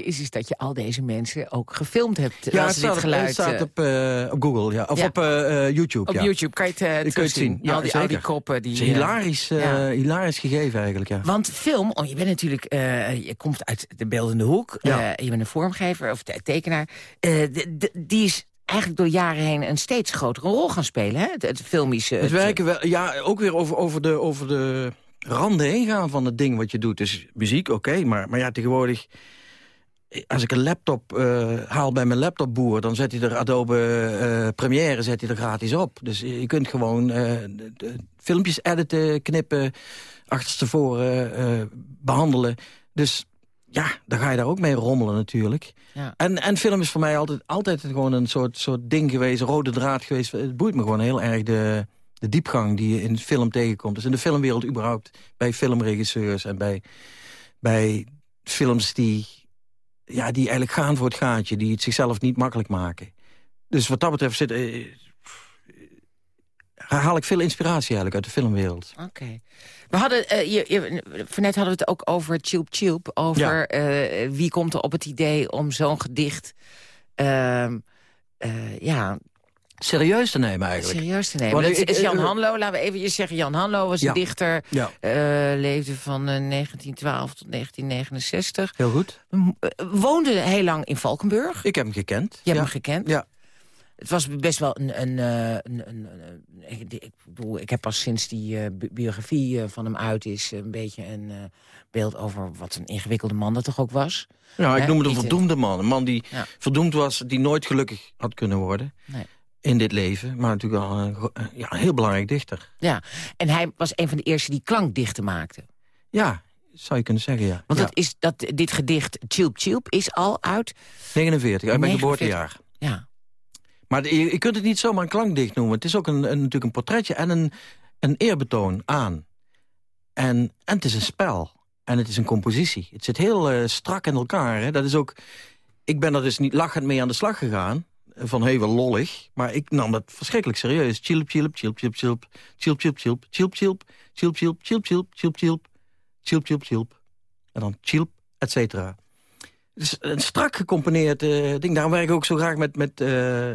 Leuke is, is dat je al deze mensen ook gefilmd hebt. Ja, terwijl het staat, dit geluid, het staat eh, op, eh, op Google, ja. Of Ja. op eh, eh, YouTube, op ja. YouTube kan je het, uh, Je kunt het zien. Ja, al, die, al die koppen. Die, is eh, hilarisch, eh, ja. hilarisch gegeven eigenlijk, ja. Want film, oh, je bent natuurlijk, eh, je komt uit de beeldende hoek. Ja. eh, je bent een vormgever of te- tekenaar. Eh, die is eigenlijk door jaren heen een steeds grotere rol gaan spelen. Hè? Het, het filmische. Het werken wel, ja, ook weer over, over, de, over de randen heen gaan van het ding wat je doet. Dus muziek, oké, maar, maar ja, tegenwoordig... als ik een laptop eh, haal bij mijn laptopboer... dan zet hij er Adobe eh, Premiere zet hij er gratis op. Dus je kunt gewoon eh, de, de filmpjes editen, knippen... achterstevoren eh behandelen. Dus ja, dan ga je daar ook mee rommelen natuurlijk. Ja. En, en film is voor mij altijd, altijd gewoon een soort, soort ding geweest, rode draad geweest. Het boeit me gewoon heel erg de, de diepgang die je in film tegenkomt. Dus in de filmwereld überhaupt, bij filmregisseurs en bij, bij films die, ja, die eigenlijk gaan voor het gaatje. Die het zichzelf niet makkelijk maken. Dus wat dat betreft zit, eh, haal ik veel inspiratie eigenlijk uit de filmwereld. Oké. We hadden, eh je, hadden we het ook over Tjoep Tjoep. Over wie komt er op het idee om zo'n gedicht... ehm, eh, ja, Serieus te nemen eigenlijk. serieus te nemen. Want ik- is Jan eh, Hanlo, laten we even zeggen. Jan Hanlo was een dichter, Ja. eh, leefde van eh, 1912 tot 1969. Heel goed. Eh, woonde heel lang in Valkenburg. Ik heb hem gekend. Je hebt ja. hem gekend? Ja. Het was best wel een... een, eh, een, een, een- ik, ik bedoel, ik heb pas sinds die eh, bi- biografie eh, van hem uit is... een beetje een eh, beeld over wat een ingewikkelde man dat toch ook was. Ja, ik noem het een eh, verdoemde man. Een man die verdoemd was, die nooit gelukkig had kunnen worden. Nee. In dit leven. Maar natuurlijk wel een, gro- eh, ja, een heel belangrijk dichter. Ja, en hij was een van de eerste die klankdichten maakte. Ja, zou je kunnen zeggen, ja. Want ja. dat is, dat, dit gedicht, Chilp Chilp, is al uit... 49, uit mijn 49. geboortejaar. Ja, Maar je kunt het niet zomaar een klankdicht noemen. Het is ook een, een, natuurlijk een portretje en een, een eerbetoon aan. En, en het is een spel. En het is een compositie. Het zit heel eh, strak in elkaar. Hè. Dat is ook, ik ben er dus niet lachend mee aan de slag gegaan. Van wel lollig. Maar ik nam dat verschrikkelijk serieus. Chilp, chilp, chilp, chilp, chilp. Chilp, chilp, chilp. Chilp, chilp. Chilp, chilp, chilp, chilp, chilp, chilp. Chilp, chilp. En dan chilp, et cetera. Is een strak gecomponeerd eh, ding. Daarom werk ik ook zo graag met, met eh,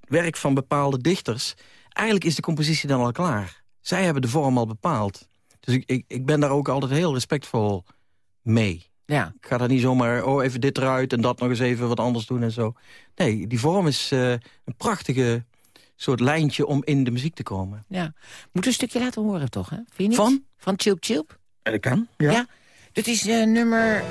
werk van bepaalde dichters. Eigenlijk is de compositie dan al klaar. Zij hebben de vorm al bepaald. Dus ik, ik ben daar ook altijd heel respectvol mee. Ja. Ik ga daar niet zomaar, oh, even dit eruit en dat nog eens even wat anders doen en zo. Nee, die vorm is eh, een prachtige soort lijntje om in de muziek te komen. ja. Moet een stukje laten horen toch, hè? Vind je niet? Van? Van Chilp Chilp? En dat kan, Ja. Dit is eh, nummer...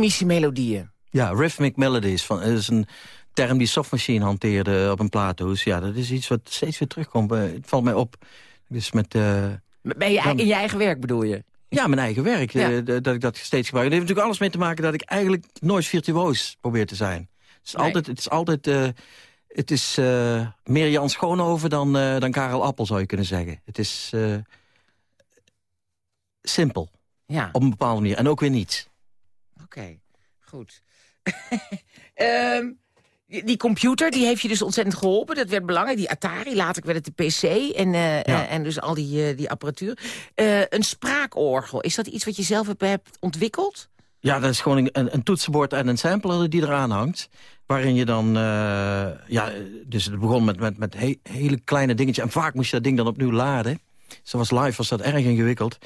Ritmische melodieën. Ja, rhythmic melodies. Van, dat is een term die Softmachine hanteerde op een plaathoes. Ja, dat is iets wat steeds weer terugkomt. Eh, Het valt mij op. Dus met... eh, Ben je, Dan- in je eigen werk bedoel je? Ja, mijn eigen werk. Ja. eh, dat ik dat steeds gebruik. Het heeft natuurlijk alles mee te maken dat ik eigenlijk nooit virtuoos probeer te zijn. Het is Nee. altijd... Het is, altijd, eh, het is eh, meer Jan Schoonhoven dan, eh, dan Karel Appel, zou je kunnen zeggen. Het is eh, simpel, Ja, op een bepaalde manier. En ook weer niets. Oké. Goed. Ehm, die computer, die heeft je dus ontzettend geholpen. Dat werd belangrijk. Die Atari, later werd het de PC en, eh, eh, en dus al die, eh, die apparatuur. Een spraakorgel, is dat iets wat je zelf hebt, ontwikkeld? Ja, dat is gewoon een, een toetsenbord en een sampler die eraan hangt. Waarin je dan, ja, dus het begon met, met, met he- hele kleine dingetjes. En vaak moest je dat ding dan opnieuw laden. Zoals live was dat erg ingewikkeld.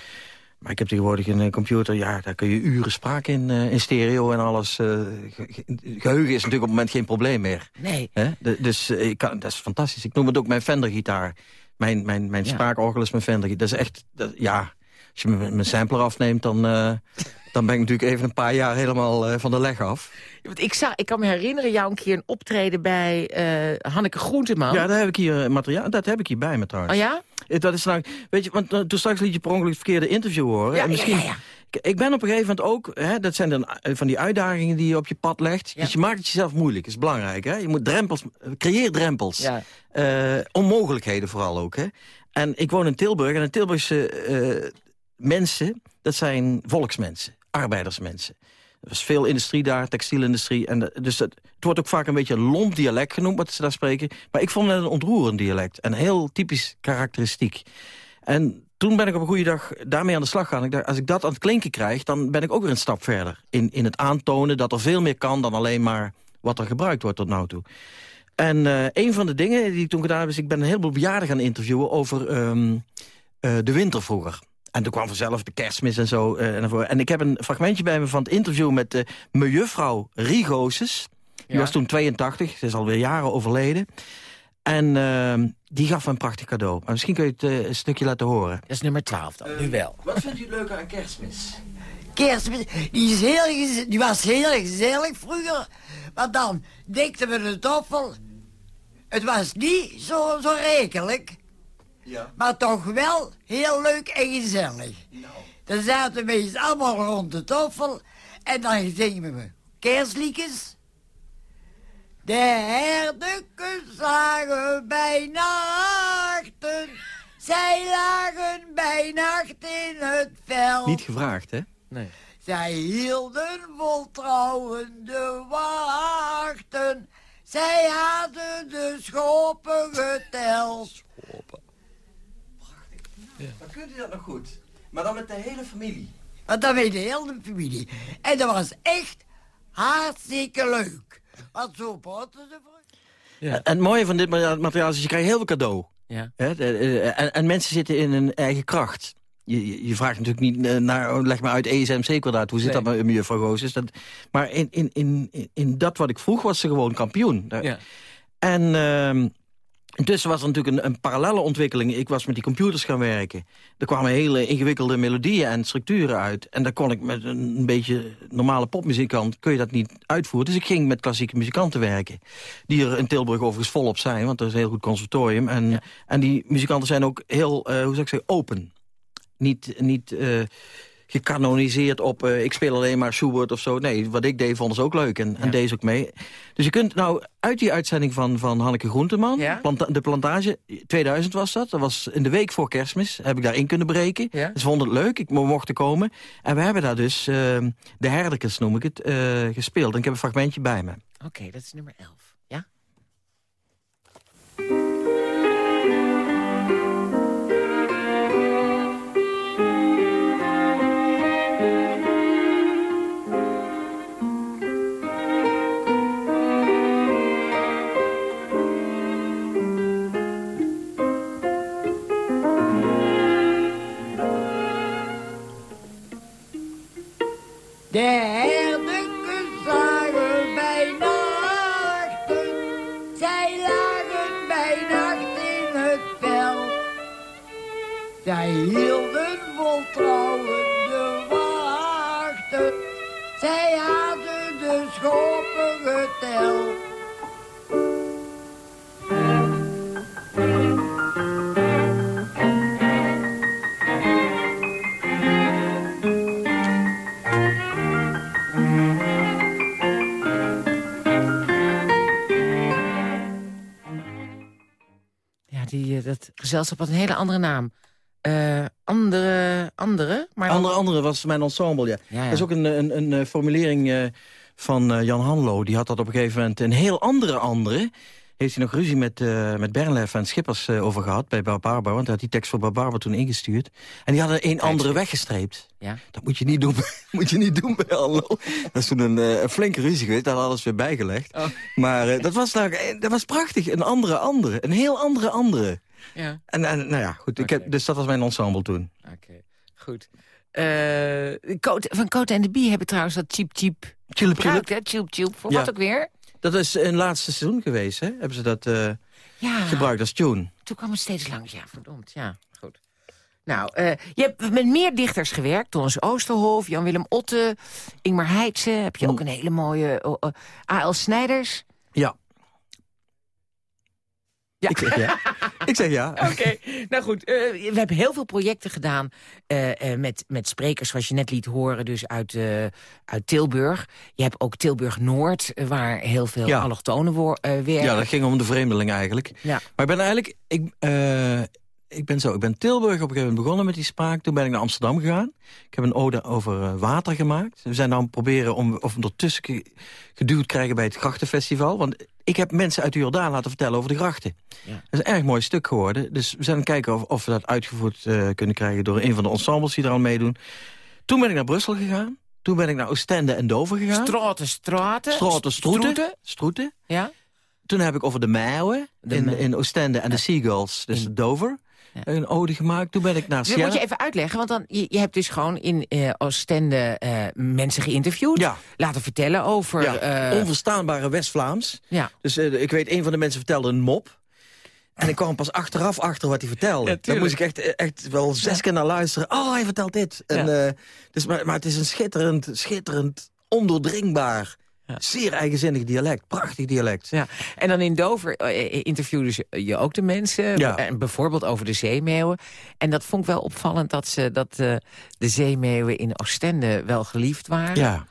Maar ik heb tegenwoordig een eh, computer, ja, daar kun je uren spraak in, eh, in stereo en alles. eh, ge- ge- geheugen is natuurlijk op het moment geen probleem meer. Nee. Hè? Dus ik kan, dat is fantastisch. Ik noem het ook mijn Fender-gitaar. Mijn, mijn, mijn Ja. spraakorgel is mijn Fender. Dat is echt, dat- ja, als je mijn, sampler afneemt, dan, dan ben ik natuurlijk even een paar jaar helemaal eh, van de leg af. Want ik, zag, ik kan me herinneren jou een keer een optreden bij eh, Hanneke Groenteman. Ja, daar heb ik hier eh, materiaal. Dat heb ik hier bij me trouwens. Oh ja? Dat is nou, weet je, want toen straks liet je per ongeluk het verkeerde interview horen. Ja, en misschien, ja, ja, ja. Ik- Ik ben op een gegeven moment ook, hè, dat zijn dan van die uitdagingen die je op je pad legt. Ja. Dus je maakt het jezelf moeilijk, is belangrijk. Hè? Je moet drempels, creëer drempels. Ja. Eh, onmogelijkheden vooral ook. Hè? En ik woon in Tilburg en de Tilburgse eh, mensen, dat zijn volksmensen, arbeidersmensen. Er was veel industrie daar, textielindustrie. En de- dus het, wordt ook vaak een beetje lomp dialect genoemd, wat ze daar spreken. Maar ik vond het een ontroerend dialect. En heel typisch karakteristiek. En toen ben ik op een goede dag daarmee aan de slag dacht, als ik dat aan het klinken krijg, dan ben ik ook weer een stap verder. In, in het aantonen dat er veel meer kan dan alleen maar wat er gebruikt wordt tot nu toe. En eh, een van de dingen die ik toen gedaan heb... is ik ben een heleboel bejaarden gaan interviewen over ehm, eh, de winter vroeger. En toen kwam vanzelf de kerstmis en zo. eh, naar voren. en ik heb een fragmentje bij me van het interview met uh, mejuffrouw Rigoses. Die Ja. was toen 82, ze is alweer jaren overleden. En ehm, die gaf me een prachtig cadeau. Maar misschien kun je het eh, een stukje laten horen. Dat is nummer 12 dan, nu wel. Wat vindt u leuk aan kerstmis? Kerstmis, die, is heel, die was heel gezellig vroeger. Want dan dikten we de toffel. Het was niet zo, zo rekelijk. Ja. Maar toch wel heel leuk en gezellig. Dan zaten we eens allemaal rond de toffel. En dan zingen we kerstliedjes. De herdekens lagen bij nachten. Zij lagen bij nacht in het veld. Niet gevraagd, hè? Nee. Zij hielden vol trouwende wachten. Zij hadden de schopen geteld. Maar kunt u dat nog goed? Maar dan met de hele familie. Want dan weet de hele familie. En dat was echt hartstikke leuk. Want zo praten ze voor. Ja. En het mooie van dit materiaal is, je krijgt heel veel cadeau. Ja. Hè, de- de- en, en mensen zitten in hun eigen kracht. Je, je, je vraagt natuurlijk niet eh, naar, oh, leg maar uit ESMC-kwadraat. Hoe zit Nee. dat met mevrouw Goossens? Dat, maar in, in, in, in- dat wat ik vroeg was ze gewoon kampioen. Ja. En ehm intussen was er natuurlijk een, een parallelle ontwikkeling. Ik was met die computers gaan werken. Er kwamen hele ingewikkelde melodieën en structuren uit. En daar kon ik met een, een beetje normale popmuzikant... kun je dat niet uitvoeren. Dus ik ging met klassieke muzikanten werken. Die er in Tilburg overigens volop zijn. Want dat is een heel goed conservatorium. En, en die muzikanten zijn ook heel, eh, hoe zou ik zeggen, open. Niet, niet eh, gecanoniseerd op... eh, ik speel alleen maar Schubert of zo. Nee, wat ik deed vonden ze ook leuk. En, en deze ook mee. Dus je kunt nou uit die uitzending van, van Hanneke Groenteman... Ja. Planta- de plantage, 2000 was dat. Dat was in de week voor kerstmis. Heb ik daarin kunnen breken. Ja. Ze vonden het leuk. Ik mo- mocht er komen. En we hebben daar dus, eh, de herdekens noem ik het, eh, gespeeld. En ik heb een fragmentje bij me. Oké, dat is nummer 11. Gezelschap had een hele andere naam. Eh, andere, andere, maar dan- Andere, andere was mijn ensemble, ja. Ja, ja. Dat is ook een, een, een eh, formulering eh, van Jan Hanlo. Die had dat op een gegeven moment een heel andere andere. Heeft hij nog ruzie met, met Bernlef en Schippers over gehad bij Barbarba. Want hij had die tekst voor Barbarba toen ingestuurd. En die hadden een andere weggestreept. Ja. Dat moet je niet doen, moet je niet doen bij Hanlo. Dat is toen een, een flinke ruzie geweest. Daar had alles weer bijgelegd. Oh. Maar dat, was nou, dat was prachtig. Een andere andere. Een heel andere andere. Ja, En, en nou ja, goed. Ik heb, dus dat was mijn ensemble toen. oké. Goed. Eh, van Coat en de Bie hebben trouwens dat cheap cheap Chilip, gebruikt, hè? Cheap cheap. Voor Ja. wat ook weer? Dat is het laatste seizoen geweest, hè? Hebben ze dat eh, Ja, gebruikt als tune. toen kwam het steeds langs. Ja, verdomd. Ja, goed. Nou, eh, je hebt met meer dichters gewerkt. Thomas Oosterhof, Jan-Willem Otte, Ingmar Heitse. Heb je ook een hele mooie... A.L. Snijders. Ja. Ja. Ik zeg ja. Ik zeg ja. Oké, nou goed. eh, we hebben heel veel projecten gedaan eh, eh, met, met sprekers, zoals je net liet horen, dus uit, uit Tilburg. Je hebt ook Tilburg-Noord, waar heel veel Ja. allochtonen werken. Ja, dat ging om de vreemdeling eigenlijk. Ja. Maar ik ben eigenlijk... Ik, ik ben zo, ik ben Tilburg op een gegeven moment begonnen met die spraak. Toen ben ik naar Amsterdam gegaan. Ik heb een ode over eh, water gemaakt. We zijn nou proberen om, of we ertussen ge- geduwd krijgen bij het Grachtenfestival. Want ik heb mensen uit de Jordaan laten vertellen over de grachten. Ja. Dat is een erg mooi stuk geworden. Dus we zijn aan het kijken of, of we dat uitgevoerd eh, kunnen krijgen... door een van de ensembles die eraan meedoen. Toen ben ik naar Brussel gegaan. Toen ben ik naar Oostende en Dover gegaan. Straten, straten. Straten, Stroeten. Stroeten. Ja? Toen heb ik over de Meeuwen in, in Oostende en de Seagulls, dus Dover. Een ode gemaakt. Toen ben ik naar Dat Siena. moet je even uitleggen, want dan, je, je hebt dus gewoon in eh Oostende eh, mensen geïnterviewd. Ja. Laten vertellen over... Ja, eh, onverstaanbare West-Vlaams. ja. Dus ik weet, een van de mensen vertelde een mop. En ik kwam pas achteraf achter wat hij vertelde. Ja, Daar moest ik echt, echt wel zes keer naar luisteren. Oh, hij vertelt dit. En, Ja. dus, maar, maar het is een schitterend, schitterend, ondoordringbaar, zeer eigenzinnig dialect. Prachtig dialect. Ja. En dan in Dover eh, interviewden ze je ook de mensen. Ja. En bijvoorbeeld over de zeemeeuwen. En dat vond ik wel opvallend dat, ze, dat eh, de zeemeeuwen in Oostende wel geliefd waren. Ja.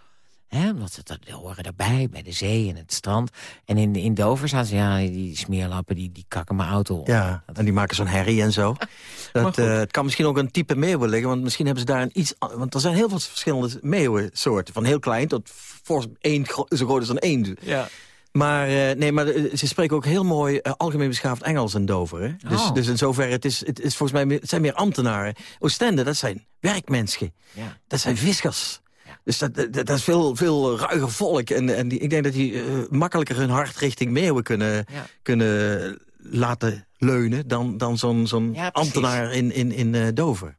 Hè, omdat ze dat horen daarbij, bij de zee en het strand. En in, in Dover zaten ze, ja, die smeerlappen, die, die kakken mijn auto op. Ja, en die maken zo'n herrie en zo. Dat, eh, het kan misschien ook een type meeuwen liggen, want misschien hebben ze daar een iets... an- Want er zijn heel veel verschillende meeuwensoorten. Van heel klein tot fors één, zo groot als een eend. Ja. Maar, eh, nee, maar eh, ze spreken ook heel mooi algemeen beschaafd Engels in Dover. Hè? Dus, Oh. dus in zoverre, het is, het is volgens mij meer, het zijn meer ambtenaren. Oostende, dat zijn werkmensen. Ja. Dat zijn viskers. Dus dat, dat, dat is veel, veel ruiger volk. En, en die, ik denk dat die eh, makkelijker hun hart richting meeuwen kunnen, Ja. kunnen laten leunen... dan, dan zo'n zo'n Ja, ambtenaar in, in, in eh, Dover.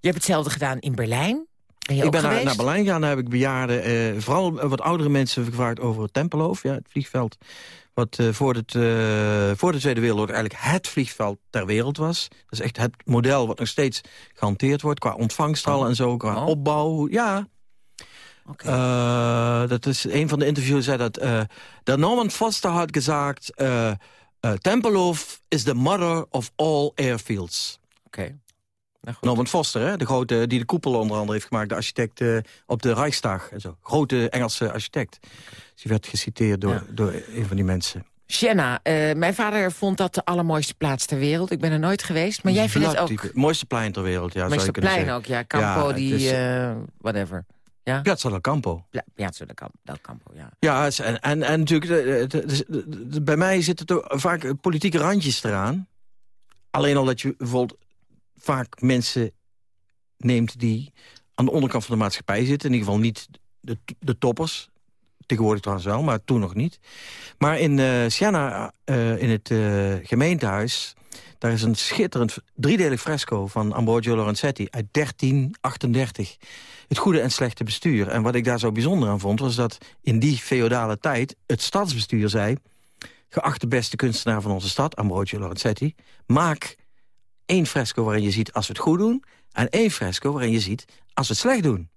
Je hebt hetzelfde gedaan in Berlijn. Ben ik ben naar, Berlijn gegaan, daar heb ik bejaarden... eh, vooral wat oudere mensen gevraagd over het Tempelhof. Ja, het vliegveld wat voor, het, voor de Tweede Wereldoorlog eigenlijk het vliegveld ter wereld was. Dat is echt het model wat nog steeds gehanteerd wordt... qua ontvangstral en zo, qua Oh. opbouw. Ja, Oké. Eh, dat is een van de interviews zei dat... eh de Norman Foster had gezegd... eh eh, Tempelhof is the mother of all airfields. Oké. Nou. Norman Foster, hè, de grote, die de koepel onder andere heeft gemaakt... de architect op de Reichstag en zo. Grote Engelse architect. Dus die werd geciteerd door, Ja. door een van die mensen. Eh, mijn vader vond dat de allermooiste plaats ter wereld. Ik ben er nooit geweest, maar jij vindt het ook... Bloedtype. Mooiste plein ter wereld, ja, zou Mooiste je kunnen plein ook, ja. Campo, Ja, het die... is- eh, whatever. Ja? Piazza del Campo. Ja, Piazza del Campo, del Campo, ja. Ja, en, en, en natuurlijk, de- de- de- de- de- bij mij zitten toch vaak politieke randjes eraan. Alleen al dat je bijvoorbeeld vaak mensen neemt die aan de onderkant van de maatschappij zitten. In ieder geval niet de, de toppers. Tegenwoordig trouwens wel, maar toen nog niet. Maar in eh Siena, eh, in het eh, gemeentehuis... daar is een schitterend driedelig fresco van Ambrogio Lorenzetti uit 1338. Het goede en slechte bestuur. En wat ik daar zo bijzonder aan vond... was dat in die feodale tijd het stadsbestuur zei... geachte beste kunstenaar van onze stad, Ambrogio Lorenzetti... maak één fresco waarin je ziet als we het goed doen... en één fresco waarin je ziet als we het slecht doen.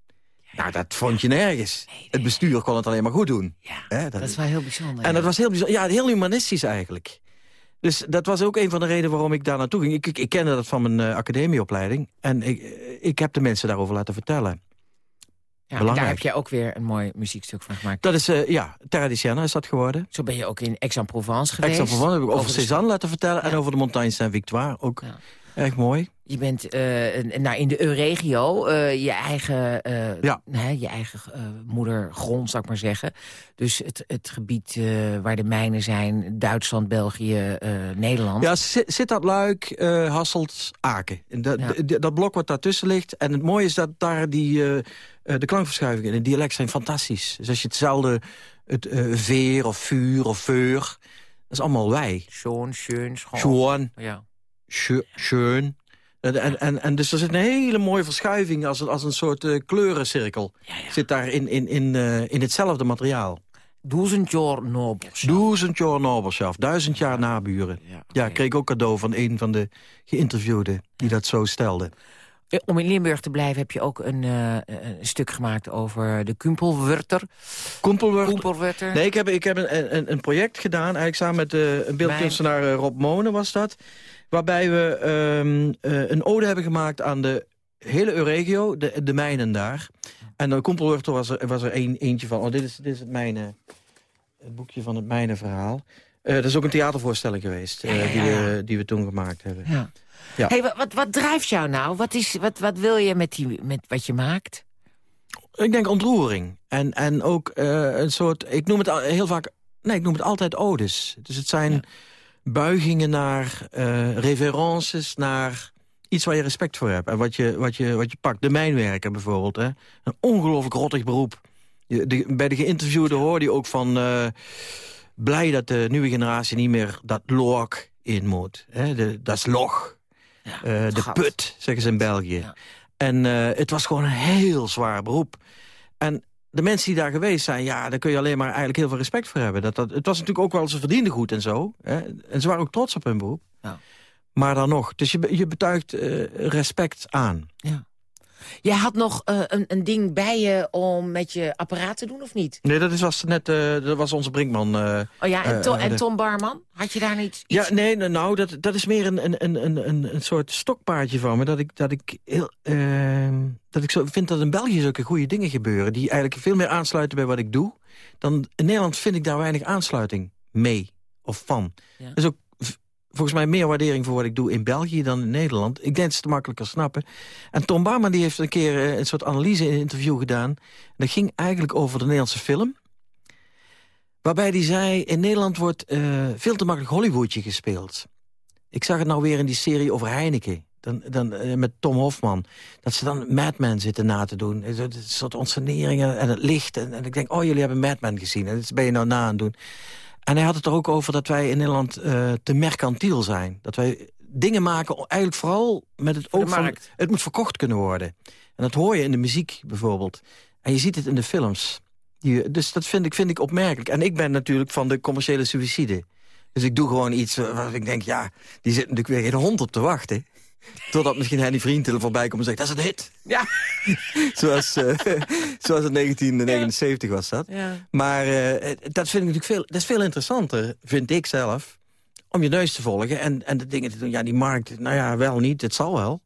Nou, dat vond je nergens. Het bestuur kon het alleen maar goed doen. Ja, dat is wel heel bijzonder. en ja. dat was heel bijzonder. Ja, heel humanistisch eigenlijk. Dus dat was ook een van de redenen waarom ik daar naartoe ging. Ik, ik, ik kende dat van mijn eh, academieopleiding. En ik, eh, ik heb de mensen daarover laten vertellen. Ja, daar heb je ook weer een mooi muziekstuk van gemaakt. Dat is, eh, ja, Terra Siena is dat geworden. Zo ben je ook in Aix-en-Provence geweest. Aix-en-Provence heb ik over, Cézanne laten vertellen. En over de Montagne Saint-Victoire. Ook Ja. erg mooi. Je bent nou, in de Euregio, eh, je eigen, Ja. hè, je eigen moedergrond, zou ik maar zeggen. Dus het, het gebied waar de mijnen zijn, Duitsland, België, Nederland. Ja, Zi- Sittard, Luik, Hasselt, Aken. En Dat, Ja. dat blok wat daartussen ligt. En het mooie is dat daar die, de klankverschuivingen in het dialect zijn fantastisch. Dus als je hetzelfde, het veer of vuur of veur... dat is allemaal wij. Schoon, schön, schoon. Schoon, Ja. schö- schön. En, en, en, dus er zit een hele mooie verschuiving als, een- als een soort eh, kleurencirkel. Zit daar in, in, in, eh, in hetzelfde materiaal. Duizend jaar Nobelschaft. Duizend jaar Nobelschaft, duizend jaar naburen. Ja, kreeg ik ook cadeau van een van de geïnterviewden die dat zo stelde. Eh, Om in Limburg te blijven heb je ook een, een stuk gemaakt over de Kumpelwurter. Kumpelwurter? Nee, ik heb, ik heb een, een, een project gedaan, eigenlijk samen met een beeldkunstenaar Rob Monen was dat. Waarbij we ehm, eh, een ode hebben gemaakt aan de hele Euregio, de, de mijnen daar. En de Kumpelwurter was er, was er een, eentje van. Oh, dit is, dit is het, mijnen, het boekje van het mijnenverhaal. Eh dat is ook een theatervoorstelling geweest, eh, Ja, ja, Die, die we toen gemaakt hebben. Ja. Ja. Hey, wat, wat, wat drijft jou nou? Wat, is, wat, wat wil je met, die, met wat je maakt? Ik denk ontroering. En, en ook een soort, ik noem het heel vaak, nee, ik noem het altijd odes. Dus het zijn buigingen naar eh reverences, naar iets waar je respect voor hebt. En wat je, wat je, wat je pakt. De mijnwerker bijvoorbeeld. Hè? Een ongelooflijk rottig beroep. Je, de, bij de geïnterviewde hoorde je ook van... eh, blij dat de nieuwe generatie niet meer dat log in moet. Hè? De, dat is log. Eh, de gat. put, zeggen ze in België. En het was gewoon een heel zwaar beroep. En de mensen die daar geweest zijn, ja, daar kun je alleen maar eigenlijk heel veel respect voor hebben. Dat, dat, het was natuurlijk ook wel, ze verdienden goed en zo. Hè? En ze waren ook trots op hun beroep. Ja. Maar dan nog, dus je, je betuigt eh, respect aan. Jij had nog eh, een, een ding bij je om met je apparaat te doen, of niet? Nee, dat is was net, eh, dat was onze Brinkman. eh, Oh ja, en, To- en Tom Barman? Had je daar niet Ja, nee, nou, nou, dat, dat is meer een, een, een, een- een, een soort stokpaardje van me. Dat ik, dat ik, heel, ehm, dat ik zo vind dat in België zulke goede dingen gebeuren... die eigenlijk veel meer aansluiten bij wat ik doe. Dan in Nederland vind ik daar weinig aansluiting mee of van. Ja. Is ook v- volgens mij meer waardering voor wat ik doe in België dan in Nederland. Ik denk dat ze het makkelijker snappen. En Tom Barman die heeft een keer eh, een soort analyse in een interview gedaan. En dat ging eigenlijk over de Nederlandse film. Waarbij hij zei, in Nederland wordt eh, veel te makkelijk Hollywoodje gespeeld. Ik zag het nou weer in die serie over Heineken. Dan, dan, eh, met Tom Hofman. Dat ze dan Mad Men zitten na te doen. Een soort ontsceneringen en het licht. En, en ik denk, oh, jullie hebben Mad Men gezien. En dat ben je nou na aan het doen. En hij had het er ook over dat wij in Nederland eh, te mercantiel zijn. Dat wij dingen maken, eigenlijk vooral met het oog van... Het moet verkocht kunnen worden. En dat hoor je in de muziek bijvoorbeeld. En je ziet het in de films. Die- dus dat vind ik, vind ik opmerkelijk. En ik ben natuurlijk van de commerciële suïcide. Dus ik doe gewoon iets waar ik denk, ja, die zit natuurlijk weer geen hond op te wachten. Totdat misschien Henny Vriend er voorbij komt en zegt, dat is een hit. Ja. zoals, eh, zoals in 1979 was dat. Ja. Maar eh, dat vind ik natuurlijk veel, dat is veel interessanter, vind ik zelf. Om je neus te volgen en, en de dingen te doen. Ja, die markt, nou ja, wel niet, het zal wel.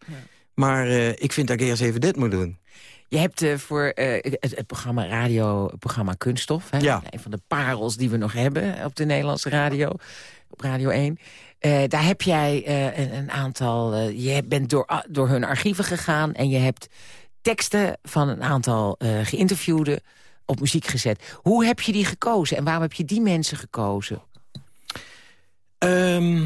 Maar eh, ik vind dat ik eerst even dit moet doen. Je hebt voor het, het programma radio, het programma Kunststof... Hè? Ja. een van de parels die we nog hebben op de Nederlandse radio, op Radio 1... eh, daar heb jij eh, een, een aantal... eh, je bent door, ah, door hun archieven gegaan en je hebt teksten van een aantal geïnterviewden op muziek gezet. Hoe heb je die gekozen en waarom heb je die mensen gekozen? Ehm,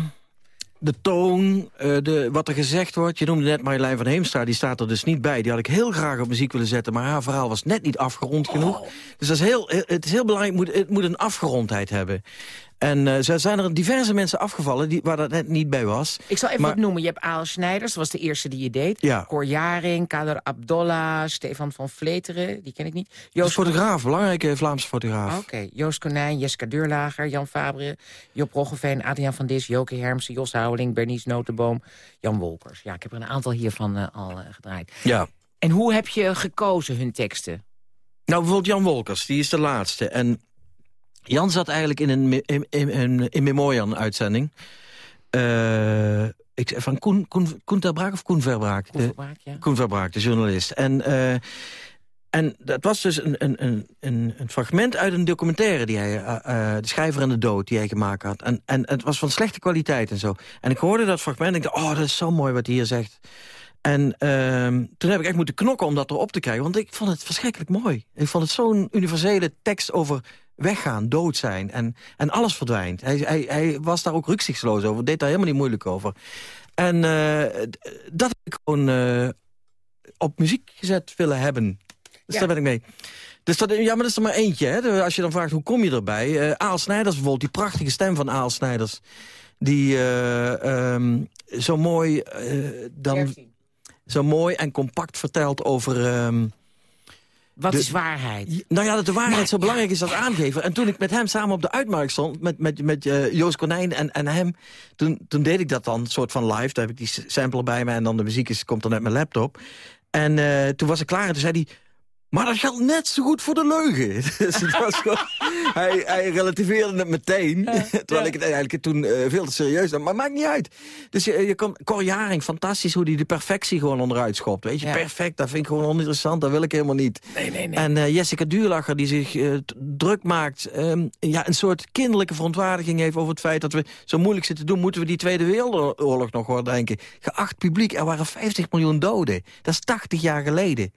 de toon, de, wat er gezegd wordt. Je noemde net Marjolein van Heemstra, die staat er dus niet bij. Die had ik heel graag op muziek willen zetten, maar haar verhaal was net niet afgerond genoeg. Dus dat is heel, het is heel belangrijk, het moet, het moet een afgerondheid hebben. En zo zijn er diverse mensen afgevallen die, waar dat net niet bij was. Ik zal even Maar- wat noemen. Je hebt Aal Snijders, dat was de eerste die je deed. Ja. Cor Jaring, Kader Abdollah, Stefan van Vleteren, die ken ik niet. Dat is fotograaf, belangrijke Vlaamse fotograaf. Oké, Joost Konijn, Jessica Deurlager, Jan Fabre, Job Roggeveen, Adriaan van Dis, Joke Hermsen, Jos Houweling, Bernice Notenboom, Jan Wolkers. Ja, ik heb er een aantal hiervan eh, al eh, gedraaid. Ja. En hoe heb je gekozen hun teksten? Nou, bijvoorbeeld Jan Wolkers, die is de laatste. En Jan zat eigenlijk in een, in, in, in, in memoriam-uitzending. Eh, ik, van Koen, Koen, Koen of Koen Verbraak? Koen De- Verbraak, ja. Koen Verbraak, de journalist. En, eh, en dat was dus een, een, een, een, fragment uit een documentaire... die hij, eh, De Schrijver en de Dood, die hij gemaakt had. En, en het was van slechte kwaliteit en zo. En ik hoorde dat fragment en ik dacht... oh, dat is zo mooi wat hij hier zegt. En ehm, toen heb ik echt moeten knokken om dat erop te krijgen. Want ik vond het verschrikkelijk mooi. Ik vond het zo'n universele tekst over weggaan, dood zijn. En, en alles verdwijnt. Hij, hij, hij was daar ook rücksichtsloos over. Deed daar helemaal niet moeilijk over. En eh, dat heb ik gewoon eh, op muziek gezet willen hebben. Dus Ja. daar ben ik mee. Dus dat, ja, maar dat is er maar eentje. Hè? Als je dan vraagt, hoe kom je erbij? Eh Aal Snijders bijvoorbeeld, die prachtige stem van Aal Snijders... die eh, ehm, zo mooi... dan, zo mooi en compact vertelt over... ehm, Wat de- is waarheid? nou ja, dat de waarheid Nou, zo belangrijk is als aangever. En toen ik met hem samen op de uitmarkt stond, met, met, met eh, Joost Konijn en, en hem... Toen, toen deed ik dat dan, soort van live. Daar heb ik die sampler bij me en dan de muziek is, komt dan uit mijn laptop. En eh, toen was ik klaar en toen zei hij... Maar dat geldt net zo goed voor de leugen. Dus het was gewoon, hij, hij relativeerde het meteen. terwijl ik het eigenlijk toen eh, veel te serieus nam. Maar maakt niet uit. Dus je, je komt, Cor Jaring, fantastisch hoe hij de perfectie gewoon onderuit schopt. Weet je, Ja. perfect, dat vind ik gewoon oninteressant. Dat wil ik helemaal niet. Nee, nee, nee. En eh, Jessica Duurlacher die zich eh, druk maakt... ehm, ja, een soort kinderlijke verontwaardiging heeft over het feit... dat we zo moeilijk zitten doen... moeten we die Tweede Wereldoorlog nog wel denken. Geacht publiek, er waren 50 miljoen doden. Dat is 80 jaar geleden.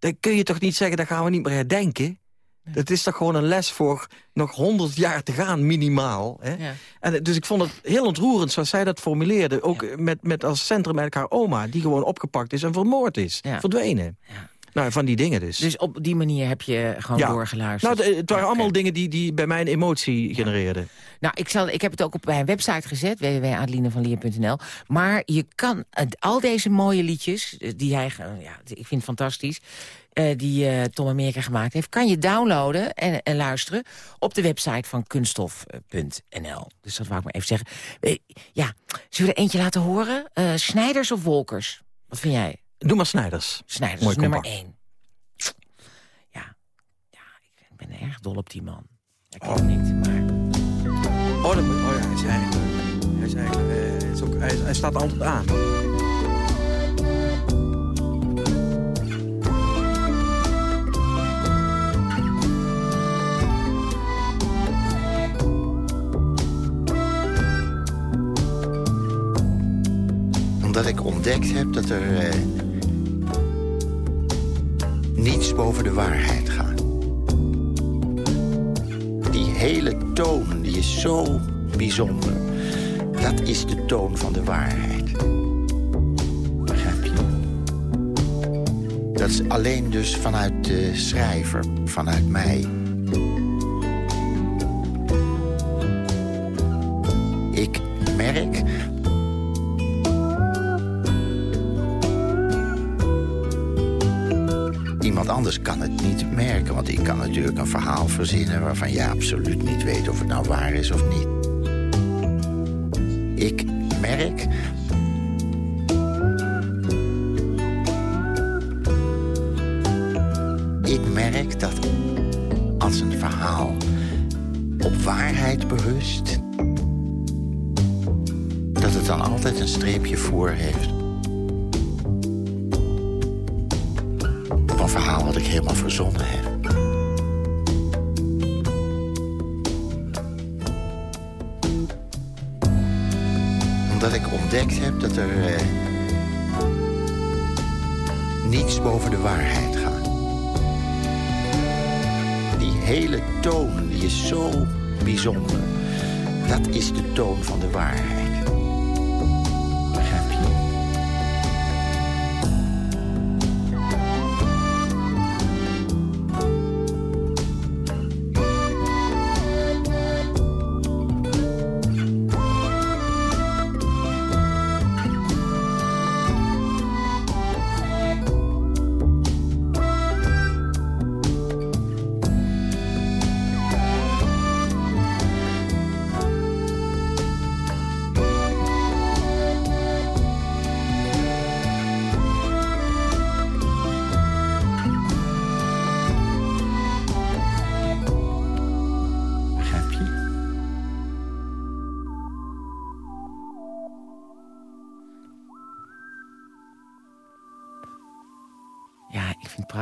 Dan kun je toch niet zeggen, dat gaan we niet meer herdenken? Dat is toch gewoon een les voor nog 100 jaar te gaan, minimaal. Hè? Ja. En, eh, dus ik vond het heel ontroerend zoals zij dat formuleerde. Ook eh, met, met als centrum eigenlijk haar oma... die gewoon opgepakt is en vermoord is. Ja. Verdwenen. Nou, van die dingen dus. Dus op die manier heb je gewoon Ja. doorgeluisterd. Nou, het waren Ja, allemaal dingen die, die bij mij een emotie genereerden. Nou, ik, zal, ik heb het ook op mijn website gezet, www.adelinevanlier.nl. Maar je kan eh, al deze mooie liedjes, eh, die hij, ge- ja, ik vind het fantastisch... eh, die eh, Tom Amerika gemaakt heeft, kan je downloaden en, en luisteren... op de website van kunststof.nl. Dus dat wou ik maar even zeggen. Eh, ja, zullen we er eentje laten horen? Eh, Snijders of Wolkers? Wat vind jij? Doe maar Snijders. Snijders, Mooi is nummer compact. één. Ja, ja ik ben erg dol op die man. Ik ken hem niet, maar... Oh, dat moet, oh ja, hij is eigenlijk... Hij, is eigenlijk eh, hij, is ook, hij, hij staat altijd aan. Omdat ik ontdekt heb dat er eh, niets boven de waarheid gaat. Die hele toon, die is zo bijzonder. Dat is de toon van de waarheid. Begrijp je? Dat is alleen dus vanuit de schrijver, vanuit mij. Kan natuurlijk een verhaal verzinnen waarvan je absoluut niet weet of het nou waar is of niet. Dat is de toon van de waarheid.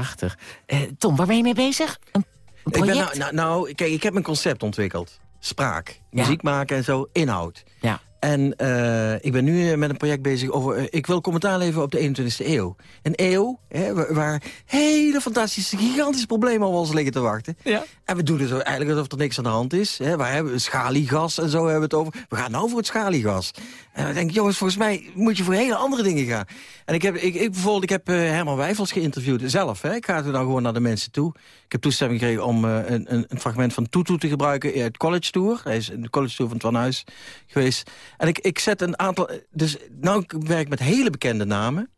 Prachtig. Eh, Tom, waar ben je mee bezig? Een, een Ik ben project? nou, nou, nou, kijk, ik heb een concept ontwikkeld. Spraak, muziek maken en zo, inhoud. Ja. En eh, ik ben nu eh, met een project bezig over... ik wil commentaar leveren op de 21e eeuw. Een eeuw hè, waar, waar hele fantastische, gigantische problemen op ons liggen te wachten. Ja. En we doen het eigenlijk alsof er niks aan de hand is. Hè. Waar hebben we schaliegas en zo hebben we het over. We gaan nou voor het schaliegas. En we denken, jongens, volgens mij moet je voor hele andere dingen gaan. En ik heb, ik, ik, bijvoorbeeld, ik heb eh, Herman Wijfels geïnterviewd zelf. Hè. Ik ga er dan gewoon naar de mensen toe. Ik heb toestemming gekregen om eh, een, een, fragment van Tutu te gebruiken uit College Tour. Hij is in de College Tour van Twan Huis geweest. En ik, ik zet een aantal... Dus nou ik werk met hele bekende namen.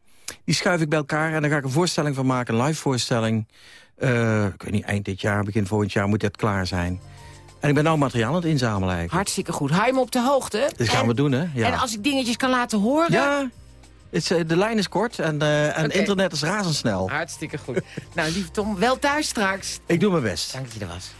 Die schuif ik bij elkaar en dan ga ik een voorstelling van maken. Een live voorstelling. Eh, ik weet niet, eind dit jaar, begin volgend jaar moet dat klaar zijn. En ik ben nou materiaal aan het inzamelen eigenlijk. Hartstikke goed. Hou je me op de hoogte? Dat gaan En- we doen, hè? Ja. En als ik dingetjes kan laten horen... Ja, het eh, de lijn is kort en, eh, en internet is razendsnel. Hartstikke goed. nou, lieve Tom, wel thuis straks. Ik doe mijn best. Dank dat je er was.